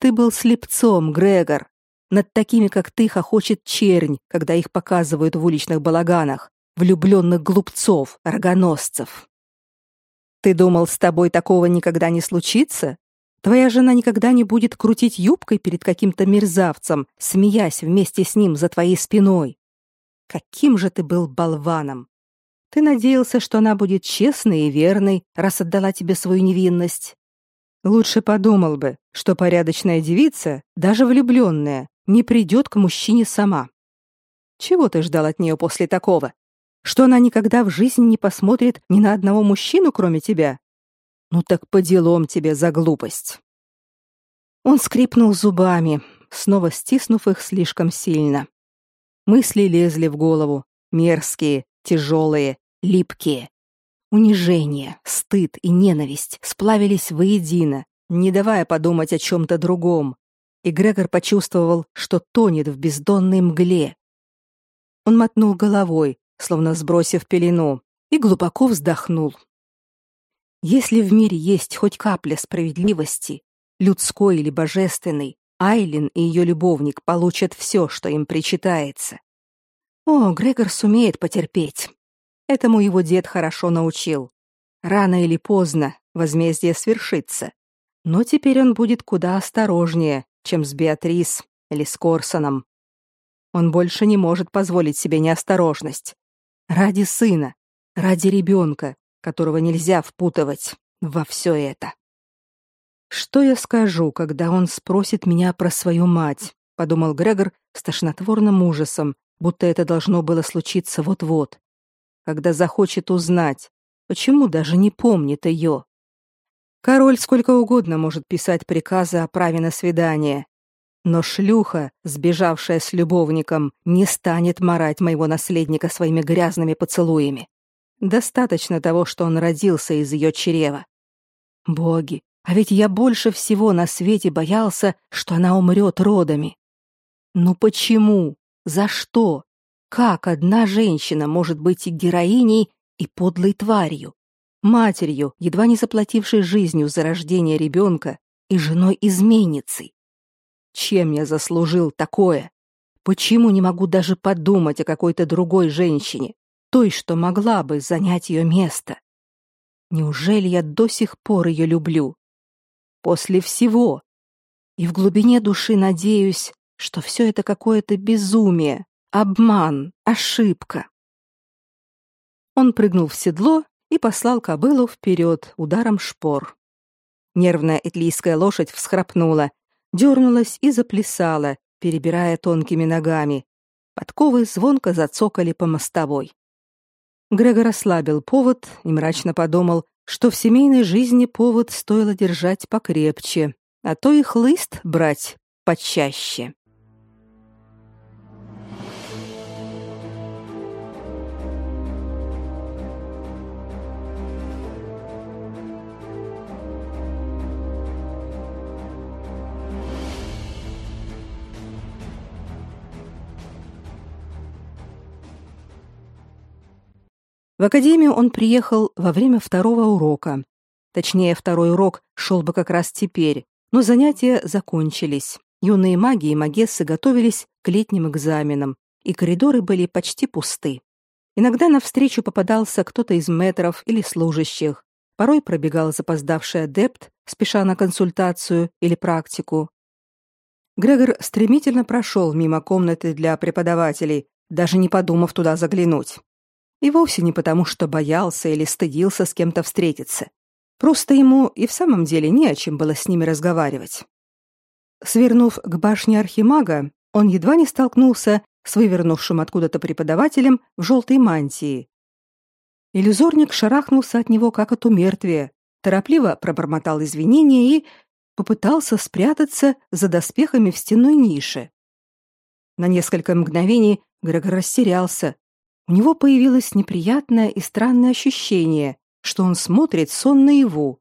Ты был слепцом, Грегор. Над такими, как ты, хохочет чернь, когда их показывают в уличных балаганах, влюбленных глупцов, рогоносцев. Ты думал, с тобой такого никогда не случится? Твоя жена никогда не будет крутить юбкой перед каким-то мерзавцем, смеясь вместе с ним за твоей спиной. Каким же ты был болваном! Ты надеялся, что она будет честной и верной, раз отдала тебе свою невинность. Лучше подумал бы, что порядочная девица, даже влюбленная, не придет к мужчине сама. Чего ты ждал от нее после такого? Что она никогда в жизни не посмотрит ни на одного мужчину, кроме тебя? Ну так по делам тебе за глупость. Он скрипнул зубами, снова стиснув их слишком сильно. Мысли лезли в голову, мерзкие, тяжелые, липкие. Унижение, стыд и ненависть сплавились воедино, не давая подумать о чем-то другом. И Грегор почувствовал, что тонет в бездонной мгле. Он мотнул головой, словно сбросив пелену, и глубоко вздохнул. Если в мире есть хоть капля справедливости, людской или божественной, Айлин и ее любовник получат все, что им причитается. О, Грегор сумеет потерпеть. Этому его дед хорошо научил. Рано или поздно возмездие свершится. Но теперь он будет куда осторожнее, чем с Беатрис или с Корсоном. Он больше не может позволить себе неосторожность. Ради сына, ради ребенка, которого нельзя впутывать во все это. Что я скажу, когда он спросит меня про свою мать? подумал Грегор с тошнотворным ужасом, будто это должно было случиться вот-вот. Когда захочет узнать, почему даже не помнит ее. Король сколько угодно может писать приказы о праве на свидание, но шлюха, сбежавшая с любовником, не станет марать моего наследника своими грязными поцелуями. Достаточно того, что он родился из ее чрева. Боги, а ведь я больше всего на свете боялся, что она умрет родами. Ну почему? За что? Как одна женщина может быть и героиней, и подлой тварью? Матерью, едва не заплатившей жизнью за рождение ребенка, и женой-изменницей? Чем я заслужил такое? Почему не могу даже подумать о какой-то другой женщине? той, что могла бы занять ее место. Неужели я до сих пор ее люблю? После всего. И в глубине души надеюсь, что все это какое-то безумие, обман, ошибка. Он прыгнул в седло и послал кобылу вперед ударом шпор. Нервная этлийская лошадь всхрапнула, дернулась и заплясала, перебирая тонкими ногами. Подковы звонко зацокали по мостовой. Грегор ослабил повод и мрачно подумал, что в семейной жизни повод стоило держать покрепче, а то и хлыст брать почаще. В академию он приехал во время второго урока. Точнее, второй урок шел бы как раз теперь, но занятия закончились. Юные маги и магессы готовились к летним экзаменам, и коридоры были почти пусты. Иногда навстречу попадался кто-то из метров или служащих. Порой пробегал запоздавший адепт, спеша на консультацию или практику. Грегор стремительно прошел мимо комнаты для преподавателей, даже не подумав туда заглянуть. И вовсе не потому, что боялся или стыдился с кем-то встретиться. Просто ему и в самом деле не о чем было с ними разговаривать. Свернув к башне архимага, он едва не столкнулся с вывернувшим откуда-то преподавателем в желтой мантии. Иллюзорник шарахнулся от него, как от умертвия, торопливо пробормотал извинения и попытался спрятаться за доспехами в стенной нише. На несколько мгновений Грегор растерялся, у него появилось неприятное и странное ощущение, что он смотрит сон наяву.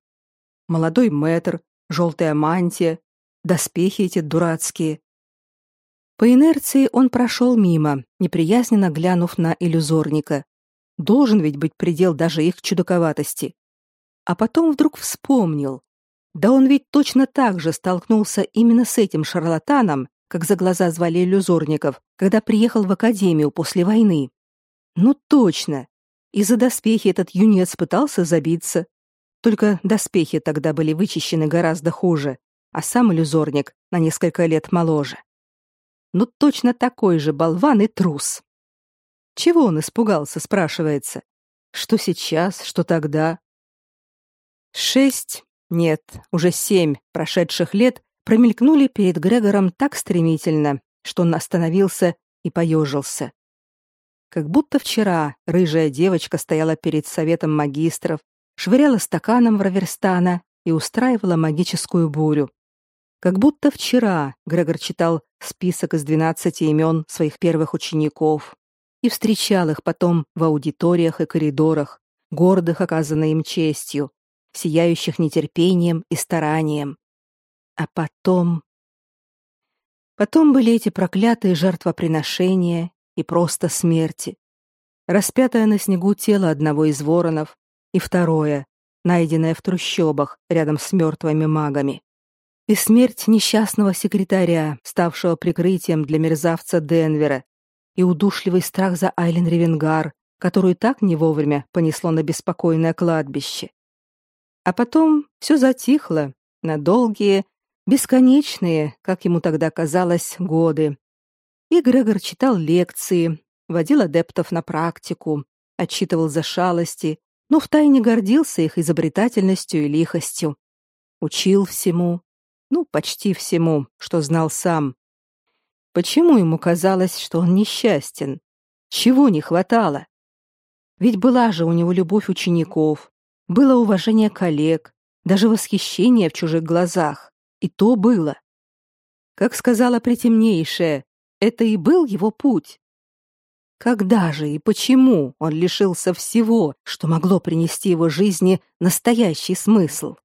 Молодой мэтр, желтая мантия, доспехи эти дурацкие. По инерции он прошел мимо, неприязненно глянув на иллюзорника. Должен ведь быть предел даже их чудаковатости. А потом вдруг вспомнил. Да он ведь точно так же столкнулся именно с этим шарлатаном, как за глаза звали иллюзорников, когда приехал в академию после войны. Ну точно. И за доспехи этот юнец пытался забиться. Только доспехи тогда были вычищены гораздо хуже, а сам иллюзорник на несколько лет моложе. Ну точно такой же болван и трус. Чего он испугался, спрашивается. Что сейчас, что тогда? Шесть, нет, уже семь прошедших лет промелькнули перед Грегором так стремительно, что он остановился и поежился. Как будто вчера рыжая девочка стояла перед советом магистров, швыряла стаканом в Раверстана и устраивала магическую бурю. Как будто вчера Грегор читал список из двенадцати имен своих первых учеников и встречал их потом в аудиториях и коридорах, гордых оказанной им честью, сияющих нетерпением и старанием. А потом... Потом были эти проклятые жертвоприношения и просто смерти. Распятое на снегу тело одного из воронов и второе, найденное в трущобах рядом с мертвыми магами. И смерть несчастного секретаря, ставшего прикрытием для мерзавца Денвера, и удушливый страх за Айлен Ревенгар, которую так не вовремя понесло на беспокойное кладбище. А потом все затихло на долгие, бесконечные, как ему тогда казалось, годы, и Грегор читал лекции, водил адептов на практику, отчитывал за шалости, но втайне гордился их изобретательностью и лихостью. Учил всему, ну, почти всему, что знал сам. Почему ему казалось, что он несчастен? Чего не хватало? Ведь была же у него любовь учеников, было уважение коллег, даже восхищение в чужих глазах. И то было. Как сказала притемнейшая, это и был его путь. Когда же и почему он лишился всего, что могло принести его жизни настоящий смысл?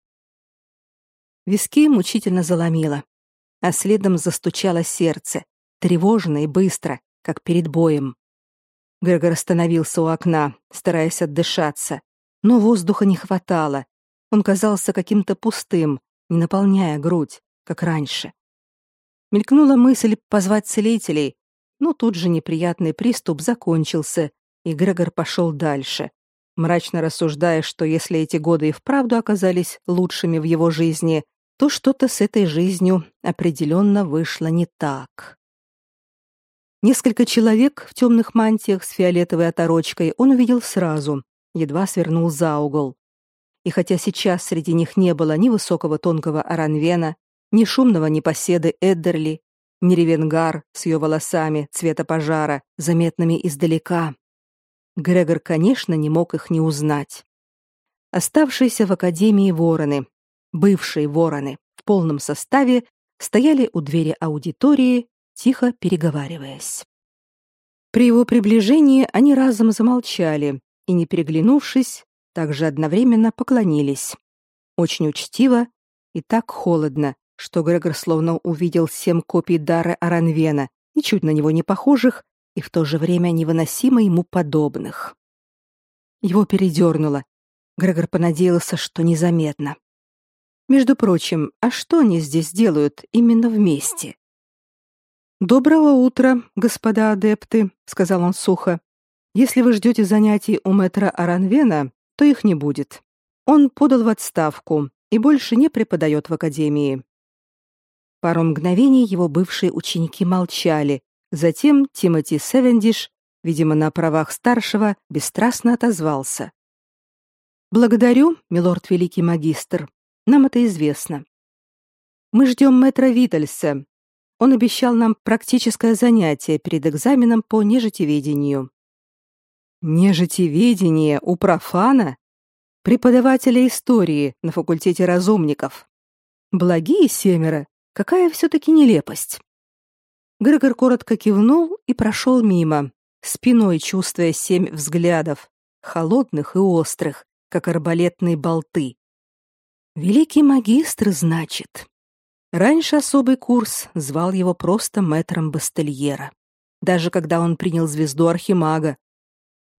Виски мучительно заломило, а следом застучало сердце, тревожно и быстро, как перед боем. Грегор остановился у окна, стараясь отдышаться, но воздуха не хватало. Он казался каким-то пустым, не наполняя грудь, как раньше. Мелькнула мысль позвать целителей, но тут же неприятный приступ закончился, и Грегор пошел дальше, мрачно рассуждая, что если эти годы и вправду оказались лучшими в его жизни, то что-то с этой жизнью определенно вышло не так. Несколько человек в темных мантиях с фиолетовой оторочкой он увидел сразу, едва свернул за угол. И хотя сейчас среди них не было ни высокого тонкого аранвена, ни шумного непоседы Эддерли, ни Ревенгар с ее волосами цвета пожара, заметными издалека. Грегор, конечно, не мог их не узнать. Оставшиеся в академии вороны, бывшие вороны, в полном составе стояли у двери аудитории, тихо переговариваясь. При его приближении они разом замолчали и, не переглянувшись, также одновременно поклонились. Очень учтиво и так холодно, что Грегор словно увидел семь копий дара Аранвена, ничуть на него не похожих и в то же время невыносимо ему подобных. Его передернуло. Грегор понадеялся, что незаметно. Между прочим, а что они здесь делают именно вместе? Доброго утра, господа адепты, сказал он сухо. Если вы ждете занятий у мэтра Аранвена, то их не будет. Он подал в отставку и больше не преподает в академии. Пару мгновений его бывшие ученики молчали. Затем Тимоти Севендиш, видимо, на правах старшего, бесстрастно отозвался. Благодарю, милорд великий магистр. Нам это известно. Мы ждем мэтра Витальса. Он обещал нам практическое занятие перед экзаменом по нежитеведению. Нежитеведение у профана? Преподавателя истории на факультете разумников. Благие семеро, какая все-таки нелепость. Грегор коротко кивнул и прошел мимо, спиной чувствуя семь взглядов, холодных и острых, как арбалетные болты. Великий магистр, значит. Раньше особый курс звал его просто мэтром Бастельера, даже когда он принял звезду архимага.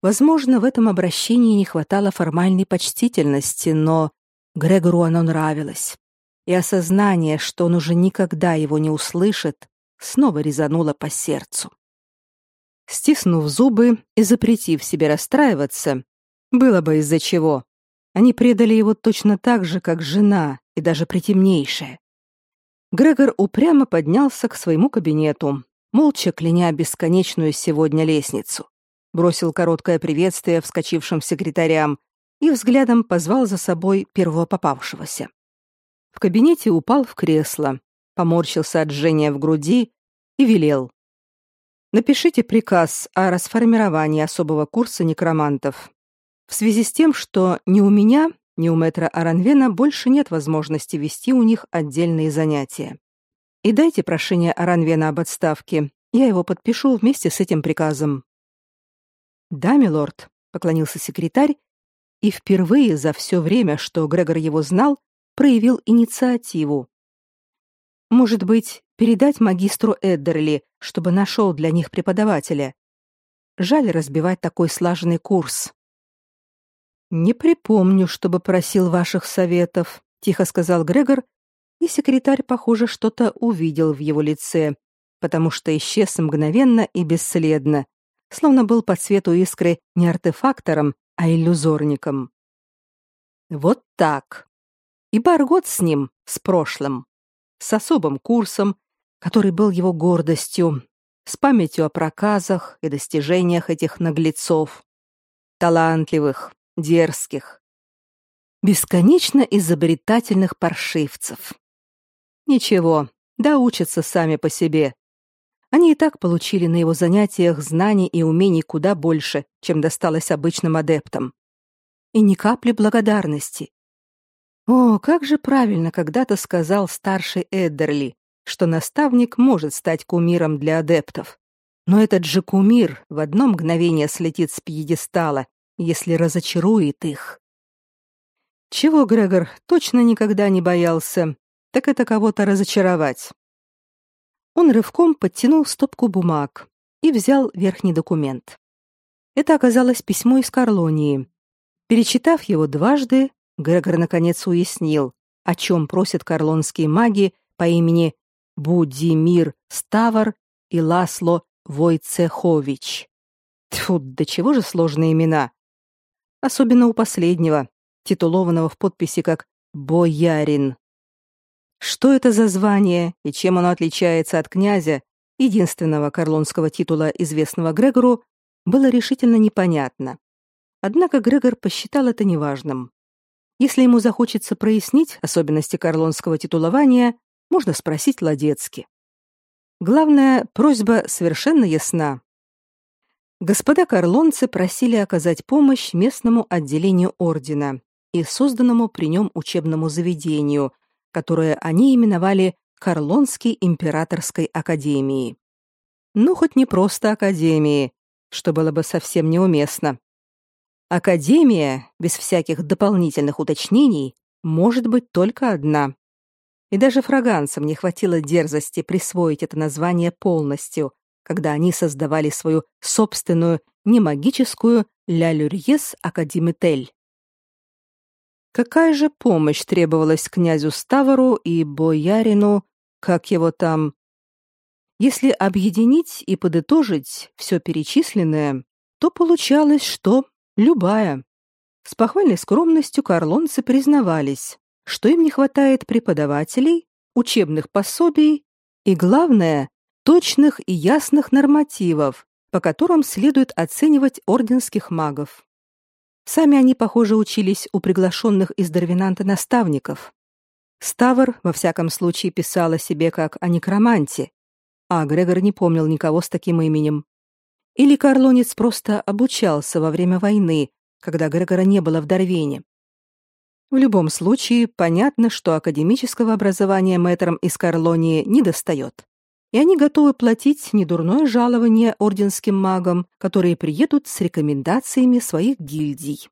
Возможно, в этом обращении не хватало формальной почтительности, но Грегору оно нравилось. И осознание, что он уже никогда его не услышит, снова резануло по сердцу. Стиснув зубы и запретив себе расстраиваться, было бы из-за чего. Они предали его точно так же, как жена, и даже притемнейшая. Грегор упрямо поднялся к своему кабинету, молча кляня бесконечную сегодня лестницу. Бросил короткое приветствие вскочившим секретарям и взглядом позвал за собой первого попавшегося. В кабинете упал в кресло, поморщился от жжения в груди и велел. «Напишите приказ о расформировании особого курса некромантов в связи с тем, что ни у меня, ни у мэтра Аранвена больше нет возможности вести у них отдельные занятия. И дайте прошение Аранвена об отставке, я его подпишу вместе с этим приказом. Да, милорд, поклонился секретарь и впервые за все время, что Грегор его знал, проявил инициативу. Может быть, передать магистру Эддерли, чтобы нашел для них преподавателя. Жаль разбивать такой слаженный курс. Не припомню, чтобы просил ваших советов, тихо сказал Грегор, и секретарь, похоже, что-то увидел в его лице, потому что исчез мгновенно и бесследно, словно был по цвету искры не артефактором, а иллюзорником. Вот так. И Баргот с ним, с прошлым, с особым курсом, который был его гордостью, с памятью о проказах и достижениях этих наглецов, талантливых, дерзких, бесконечно изобретательных паршивцев. Ничего, да учатся сами по себе. Они и так получили на его занятиях знаний и умений куда больше, чем досталось обычным адептам. И ни капли благодарности. О, как же правильно когда-то сказал старший Эддерли, что наставник может стать кумиром для адептов. Но этот же кумир в одно мгновение слетит с пьедестала если разочарует их. Чего Грегор точно никогда не боялся, так это кого-то разочаровать. Он рывком подтянул стопку бумаг и взял верхний документ. Это оказалось письмо из Карлонии. Перечитав его дважды, Грегор наконец уяснил, о чем просят карлонские маги по имени Будимир Ставар и Ласло Войцехович. Тьфу, да чего же сложные имена особенно у последнего, титулованного в подписи как «Боярин». Что это за звание и чем оно отличается от князя, единственного карлонского титула, известного Грегору, было решительно непонятно. Однако Грегор посчитал это неважным. Если ему захочется прояснить особенности карлонского титулования, можно спросить Ладецки. Главная просьба совершенно ясна. Господа карлонцы просили оказать помощь местному отделению ордена и созданному при нем учебному заведению, которое они именовали Карлонской императорской академией. Ну, хоть не просто академии, что было бы совсем неуместно. Академия, без всяких дополнительных уточнений, может быть только одна. И даже фраганцам не хватило дерзости присвоить это название полностью, когда они создавали свою собственную немагическую «Ля Люрьес Академитель». Какая же помощь требовалась князю Ставору и боярину, как его там? Если объединить и подытожить все перечисленное, то получалось, что любая. С похвальной скромностью карлонцы признавались, что им не хватает преподавателей, учебных пособий и, главное, точных и ясных нормативов, по которым следует оценивать орденских магов. Сами они, похоже, учились у приглашенных из Дарвинанта наставников. Ставр, во всяком случае, писал о себе как о некроманте, а Грегор не помнил никого с таким именем. Или Карлонец просто обучался во время войны, когда Грегора не было в Дарвине. В любом случае, понятно, что академического образования мэтрам из Карлонии не достает и они готовы платить недурное жалование орденским магам, которые приедут с рекомендациями своих гильдий.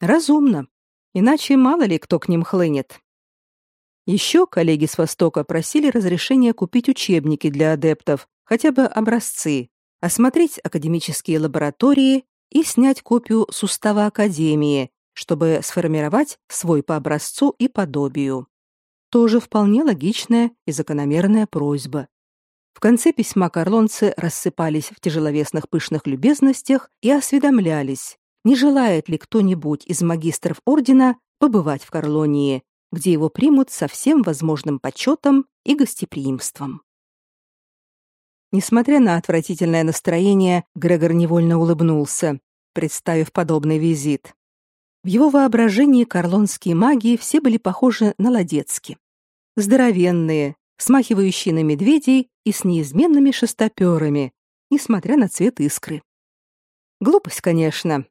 Разумно, иначе мало ли кто к ним хлынет. Еще коллеги с Востока просили разрешения купить учебники для адептов, хотя бы образцы, осмотреть академические лаборатории и снять копию с устава Академии, чтобы сформировать свой по образцу и подобию. Тоже вполне логичная и закономерная просьба. В конце письма карлонцы рассыпались в тяжеловесных пышных любезностях и осведомлялись, не желает ли кто-нибудь из магистров ордена побывать в Карлонии, где его примут со всем возможным почетом и гостеприимством. Несмотря на отвратительное настроение, Грегор невольно улыбнулся, представив подобный визит. В его воображении карлонские маги все были похожи на ладецки. Здоровенные, смахивающие на медведей и с неизменными шестоперами, несмотря на цвет искры. Глупость, конечно.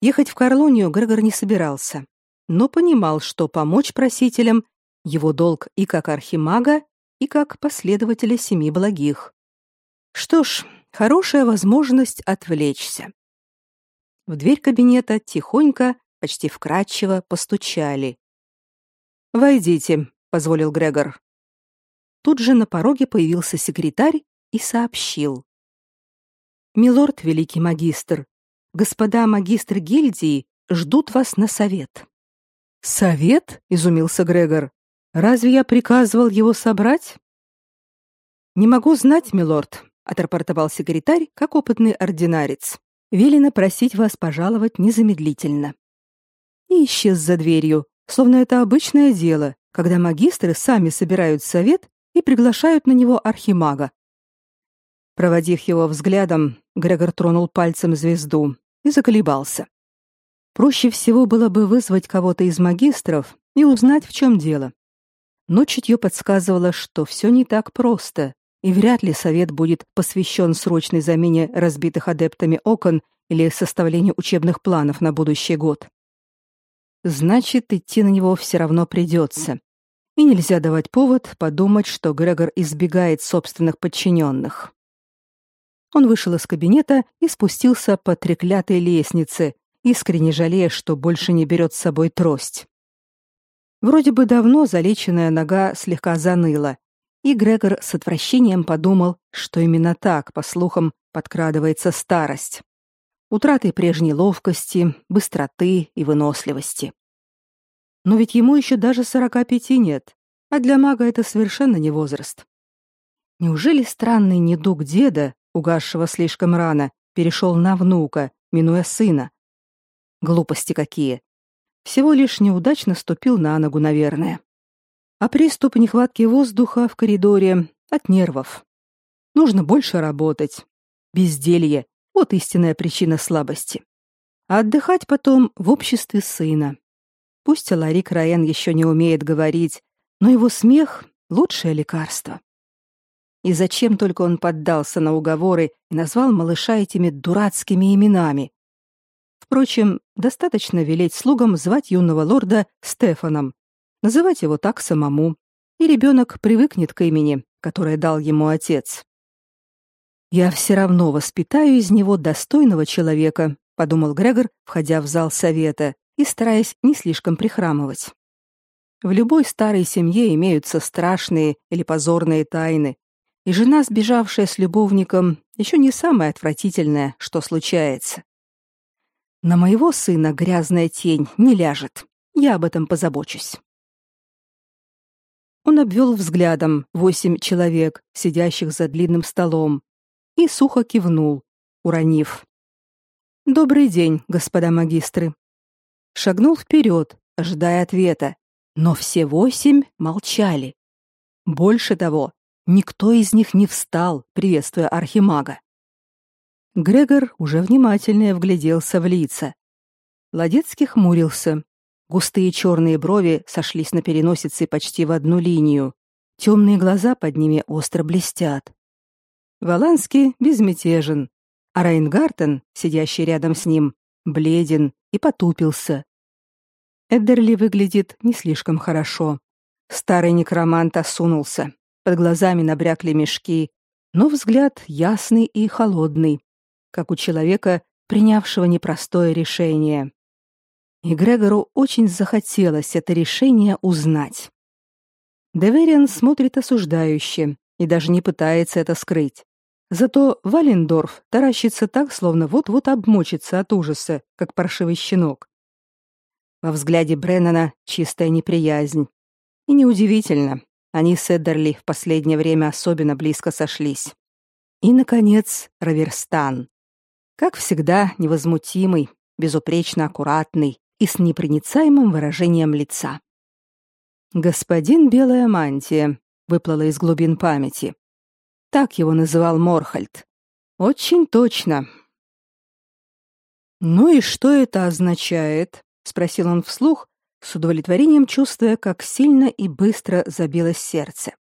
Ехать в Карлонию Грегор не собирался, но понимал, что помочь просителям — его долг и как архимага, и как последователя семи благих. Что ж, хорошая возможность отвлечься. В дверь кабинета тихонько, почти вкрадчиво постучали. «Войдите», — позволил Грегор. Тут же на пороге появился секретарь и сообщил. «Милорд, великий магистр, господа магистры гильдии ждут вас на совет». «Совет?» — изумился Грегор. «Разве я приказывал его собрать?» «Не могу знать, милорд», — отрапортовал секретарь, как опытный ординарец. «Велено просить вас пожаловать незамедлительно». И исчез за дверью, словно это обычное дело, когда магистры сами собирают совет и приглашают на него архимага. Проводив его взглядом, Грегор тронул пальцем звезду и заколебался. Проще всего было бы вызвать кого-то из магистров и узнать, в чем дело. Но чутье подсказывало, что все не так просто, и вряд ли совет будет посвящен срочной замене разбитых адептами окон или составлению учебных планов на будущий год. Значит, идти на него все равно придется и нельзя давать повод подумать, что Грегор избегает собственных подчиненных. Он вышел из кабинета и спустился по треклятой лестнице, искренне жалея, что больше не берет с собой трость. Вроде бы давно залеченная нога слегка заныла, и Грегор с отвращением подумал, что именно так, по слухам, подкрадывается старость. Утраты прежней ловкости, быстроты и выносливости. Но ведь ему еще даже сорока пяти нет, а для мага это совершенно не возраст. Неужели странный недуг деда, угасшего слишком рано, перешел на внука, минуя сына? Глупости какие. Всего лишь неудачно ступил на ногу, наверное. А приступ нехватки воздуха в коридоре от нервов. Нужно больше работать. Безделье — вот истинная причина слабости. А отдыхать потом в обществе сына. Пусть Ларик Раен еще не умеет говорить, но его смех — лучшее лекарство. И зачем только он поддался на уговоры и назвал малыша этими дурацкими именами? Впрочем, достаточно велеть слугам звать юного лорда Стефаном, называть его так самому, и ребенок привыкнет к имени, которое дал ему отец. «Я все равно воспитаю из него достойного человека», — подумал Грегор, входя в зал совета и стараясь не слишком прихрамывать. В любой старой семье имеются страшные или позорные тайны, и жена, сбежавшая с любовником, еще не самое отвратительное, что случается. На моего сына грязная тень не ляжет. Я об этом позабочусь. Он обвел взглядом восемь человек, сидящих за длинным столом, и сухо кивнул, уронив. «Добрый день, господа магистры». Шагнул вперед, ожидая ответа, но все восемь молчали. Больше того, никто из них не встал, приветствуя архимага. Грегор уже внимательнее вгляделся в лица. Ладецкий хмурился. Густые черные брови сошлись на переносице почти в одну линию. Темные глаза под ними остро блестят. Валанский безмятежен, а Райнгартен, сидящий рядом с ним, бледен и потупился, Эддерли выглядит не слишком хорошо. Старый некромант осунулся, под глазами набрякли мешки, но взгляд ясный и холодный, как у человека, принявшего непростое решение. И Грегору очень захотелось это решение узнать. Девериан смотрит осуждающе и даже не пытается это скрыть. Зато Валендорф таращится так, словно вот-вот обмочится от ужаса, как паршивый щенок. Во взгляде Бреннана чистая неприязнь. И неудивительно, они с Эддерли в последнее время особенно близко сошлись. И, наконец, Раверстан. Как всегда, невозмутимый, безупречно аккуратный и с непроницаемым выражением лица. «Господин Белая Мантия», — выплыла из глубин памяти. Так его называл Морхальд. Очень точно. «Ну и что это означает?» спросил он вслух, с удовлетворением чувствуя, как сильно и быстро забилось сердце.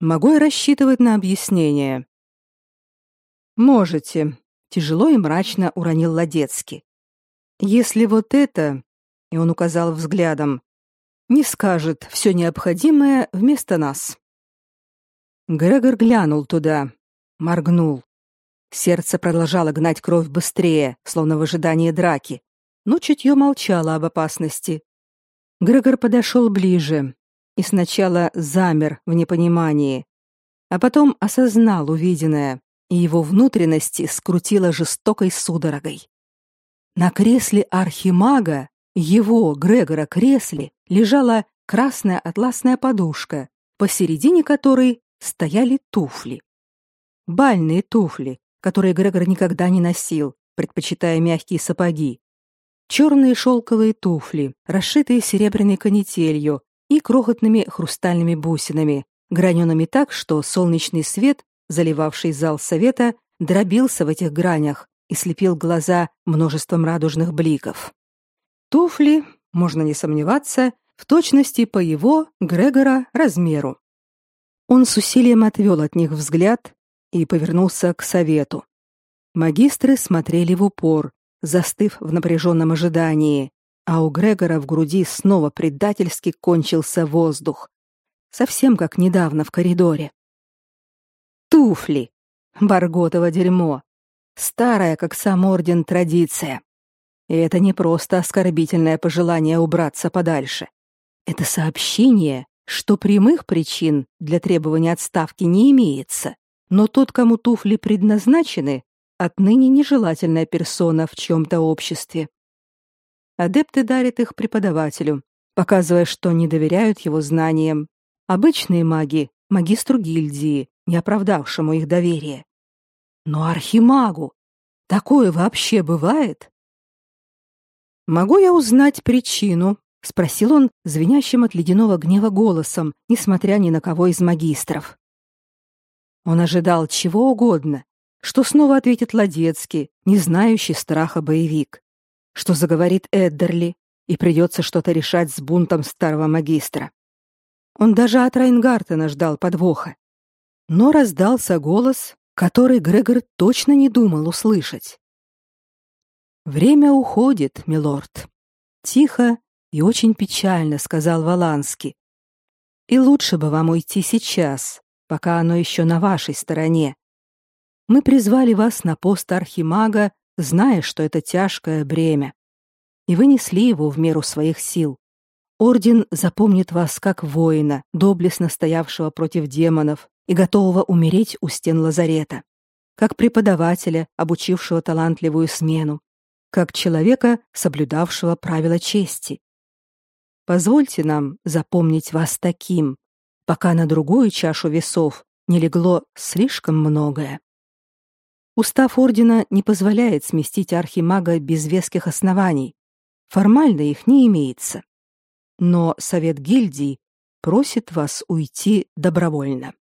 Могу я рассчитывать на объяснение? Можете, тяжело и мрачно уронил Ладецкий. Если вот это, и он указал взглядом, не скажет все необходимое вместо нас. Грегор глянул туда, моргнул. Сердце продолжало гнать кровь быстрее, словно в ожидании драки но чутье молчало об опасности. Грегор подошел ближе и сначала замер в непонимании, а потом осознал увиденное, и его внутренности скрутило жестокой судорогой. На кресле архимага, его, Грегора, кресле, лежала красная атласная подушка, посередине которой стояли туфли. Бальные туфли, которые Грегор никогда не носил, предпочитая мягкие сапоги черные шелковые туфли, расшитые серебряной канителью и крохотными хрустальными бусинами, граненными так, что солнечный свет, заливавший зал совета, дробился в этих гранях и слепил глаза множеством радужных бликов. Туфли, можно не сомневаться, в точности по его, Грегора, размеру. Он с усилием отвел от них взгляд и повернулся к совету. Магистры смотрели в упор, застыв в напряженном ожидании, а у Грегора в груди снова предательски кончился воздух. Совсем как недавно в коридоре. Туфли. Барготово дерьмо. Старая, как сам орден, традиция. И это не просто оскорбительное пожелание убраться подальше. Это сообщение, что прямых причин для требования отставки не имеется, но тот, кому туфли предназначены, отныне нежелательная персона в чем-то обществе. Адепты дарят их преподавателю, показывая, что не доверяют его знаниям. Обычные маги — магистру гильдии, не оправдавшему их доверие. Но архимагу такое вообще бывает? «Могу я узнать причину?» — спросил он звенящим от ледяного гнева голосом, несмотря ни на кого из магистров. Он ожидал чего угодно, что снова ответит Ладецкий, не знающий страха боевик? Что заговорит Эддерли, и придется что-то решать с бунтом старого магистра? Он даже от Райнгартена ждал подвоха. Но раздался голос, который Грегор точно не думал услышать. Время уходит, милорд, тихо и очень печально сказал Валанский. И лучше бы вам уйти сейчас, пока оно еще на вашей стороне. Мы призвали вас на пост архимага, зная, что это тяжкое бремя, и вы несли его в меру своих сил. Орден запомнит вас как воина, доблестно стоявшего против демонов и готового умереть у стен лазарета, как преподавателя, обучившего талантливую смену, как человека, соблюдавшего правила чести. Позвольте нам запомнить вас таким, пока на другую чашу весов не легло слишком многое. Устав ордена не позволяет сместить архимага без веских оснований. Формально их не имеется. Но совет гильдии просит вас уйти добровольно.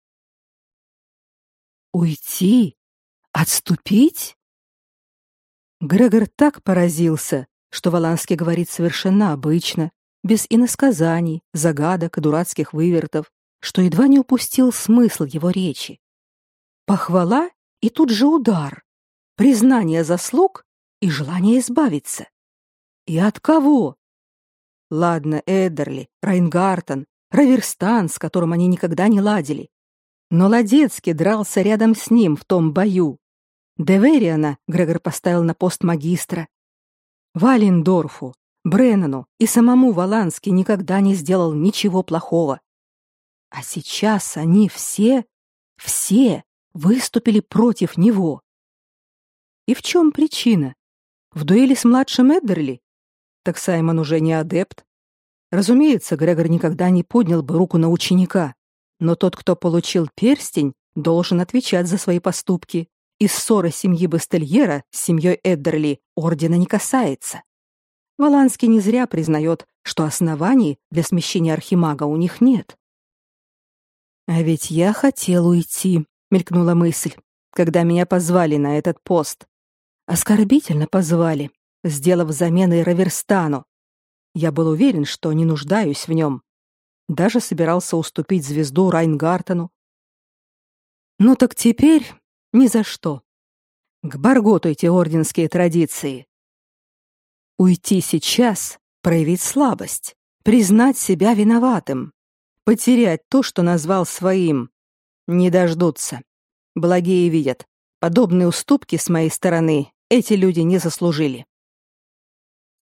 Уйти? Отступить? Грегор так поразился, что Воланский говорит совершенно обычно, без иносказаний, загадок и дурацких вывертов, что едва не упустил смысл его речи. Похвала и тут же удар, признание заслуг и желание избавиться. И от кого? Ладно, Эдерли, Райнгартен, Раверстан, с которым они никогда не ладили. Но Ладецкий дрался рядом с ним в том бою. Девериана Грегор поставил на пост магистра. Валендорфу, Бреннану и самому Валански никогда не сделал ничего плохого. А сейчас они все, все выступили против него. И в чем причина? В дуэли с младшим Эддерли? Так Саймон уже не адепт. Разумеется, Грегор никогда не поднял бы руку на ученика, но тот, кто получил перстень, должен отвечать за свои поступки, и ссоры семьи Бастельера с семьей Эддерли ордена не касается. Воланский не зря признает, что оснований для смещения архимага у них нет. А ведь я хотел уйти, мелькнула мысль, когда меня позвали на этот пост. Оскорбительно позвали, сделав заменой Раверстану. Я был уверен, что не нуждаюсь в нем. Даже собирался уступить звезду Райнгартену. Ну так теперь ни за что. К Барготу эти орденские традиции. Уйти сейчас, проявить слабость, признать себя виноватым, потерять то, что назвал своим. Не дождутся. Благие видят. Подобные уступки с моей стороны эти люди не заслужили.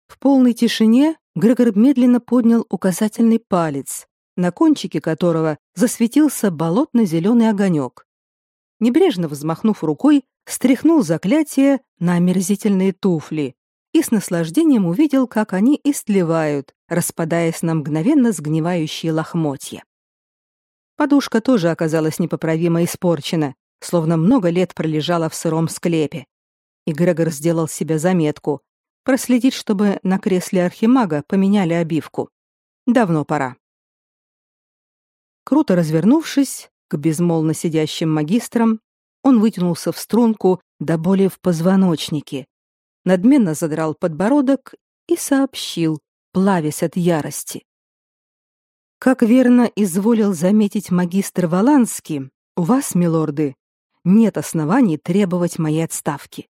В полной тишине Грегор медленно поднял указательный палец, на кончике которого засветился болотно-зеленый огонек. Небрежно взмахнув рукой, стряхнул заклятие на омерзительные туфли, и с наслаждением увидел, как они истлевают, распадаясь на мгновенно сгнивающие лохмотья. Подушка тоже оказалась непоправимо испорчена, словно много лет пролежала в сыром склепе. И Грегор сделал себе заметку проследить, чтобы на кресле архимага поменяли обивку. Давно пора. Круто развернувшись к безмолвно сидящим магистрам, он вытянулся в струнку до боли в позвоночнике, надменно задрал подбородок и сообщил, плавясь от ярости. Как верно изволил заметить магистр Валанский, у вас, милорды, нет оснований требовать моей отставки.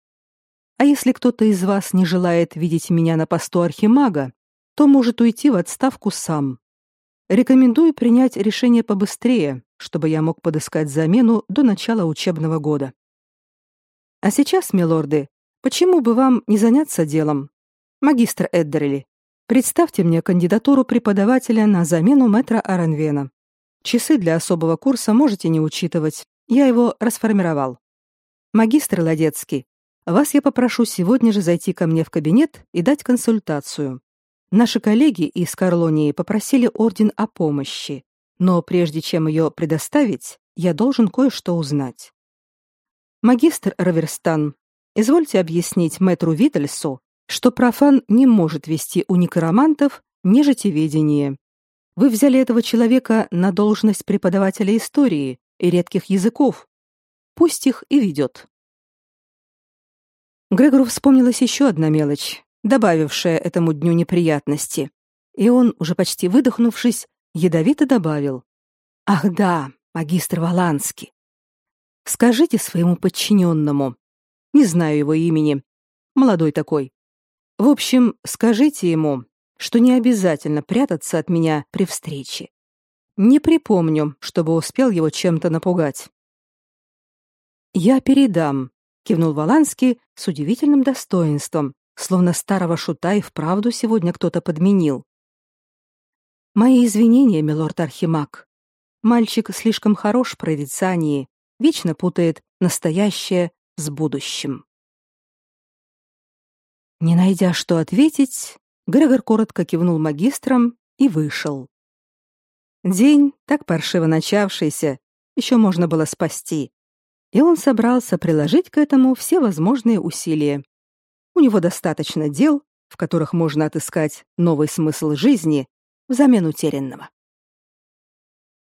А если кто-то из вас не желает видеть меня на посту архимага, то может уйти в отставку сам. Рекомендую принять решение побыстрее, чтобы я мог подыскать замену до начала учебного года. А сейчас, милорды, Почему бы вам не заняться делом? Магистр Эддерли, представьте мне кандидатуру преподавателя на замену мэтра Аранвена. Часы для особого курса можете не учитывать. Я его расформировал. Магистр Ладецкий, вас я попрошу сегодня же зайти ко мне в кабинет и дать консультацию. Наши коллеги из Карлонии попросили орден о помощи, но прежде чем ее предоставить, я должен кое-что узнать. Магистр Раверстан, Извольте объяснить мэтру Витальсу, что профан не может вести у некромантов нежитеведение. Вы взяли этого человека на должность преподавателя истории и редких языков. Пусть их и ведет. Грегору вспомнилась еще одна мелочь, добавившая этому дню неприятности. И он, уже почти выдохнувшись, ядовито добавил. «Ах да, магистр Валанский, скажите своему подчиненному, не знаю его имени. Молодой такой, В общем, скажите ему, что не обязательно прятаться от меня при встрече. Не припомню, чтобы успел его чем-то напугать. Я передам, кивнул Валанский с удивительным достоинством, словно старого шута и вправду сегодня кто-то подменил. Мои извинения, милорд Архимаг. Мальчик слишком хорош в прорицании, вечно путает настоящее с будущим. Не найдя что ответить, Грегор коротко кивнул магистрам и вышел. День, так паршиво начавшийся, еще можно было спасти, и он собрался приложить к этому все возможные усилия. У него достаточно дел, в которых можно отыскать новый смысл жизни взамен утерянного.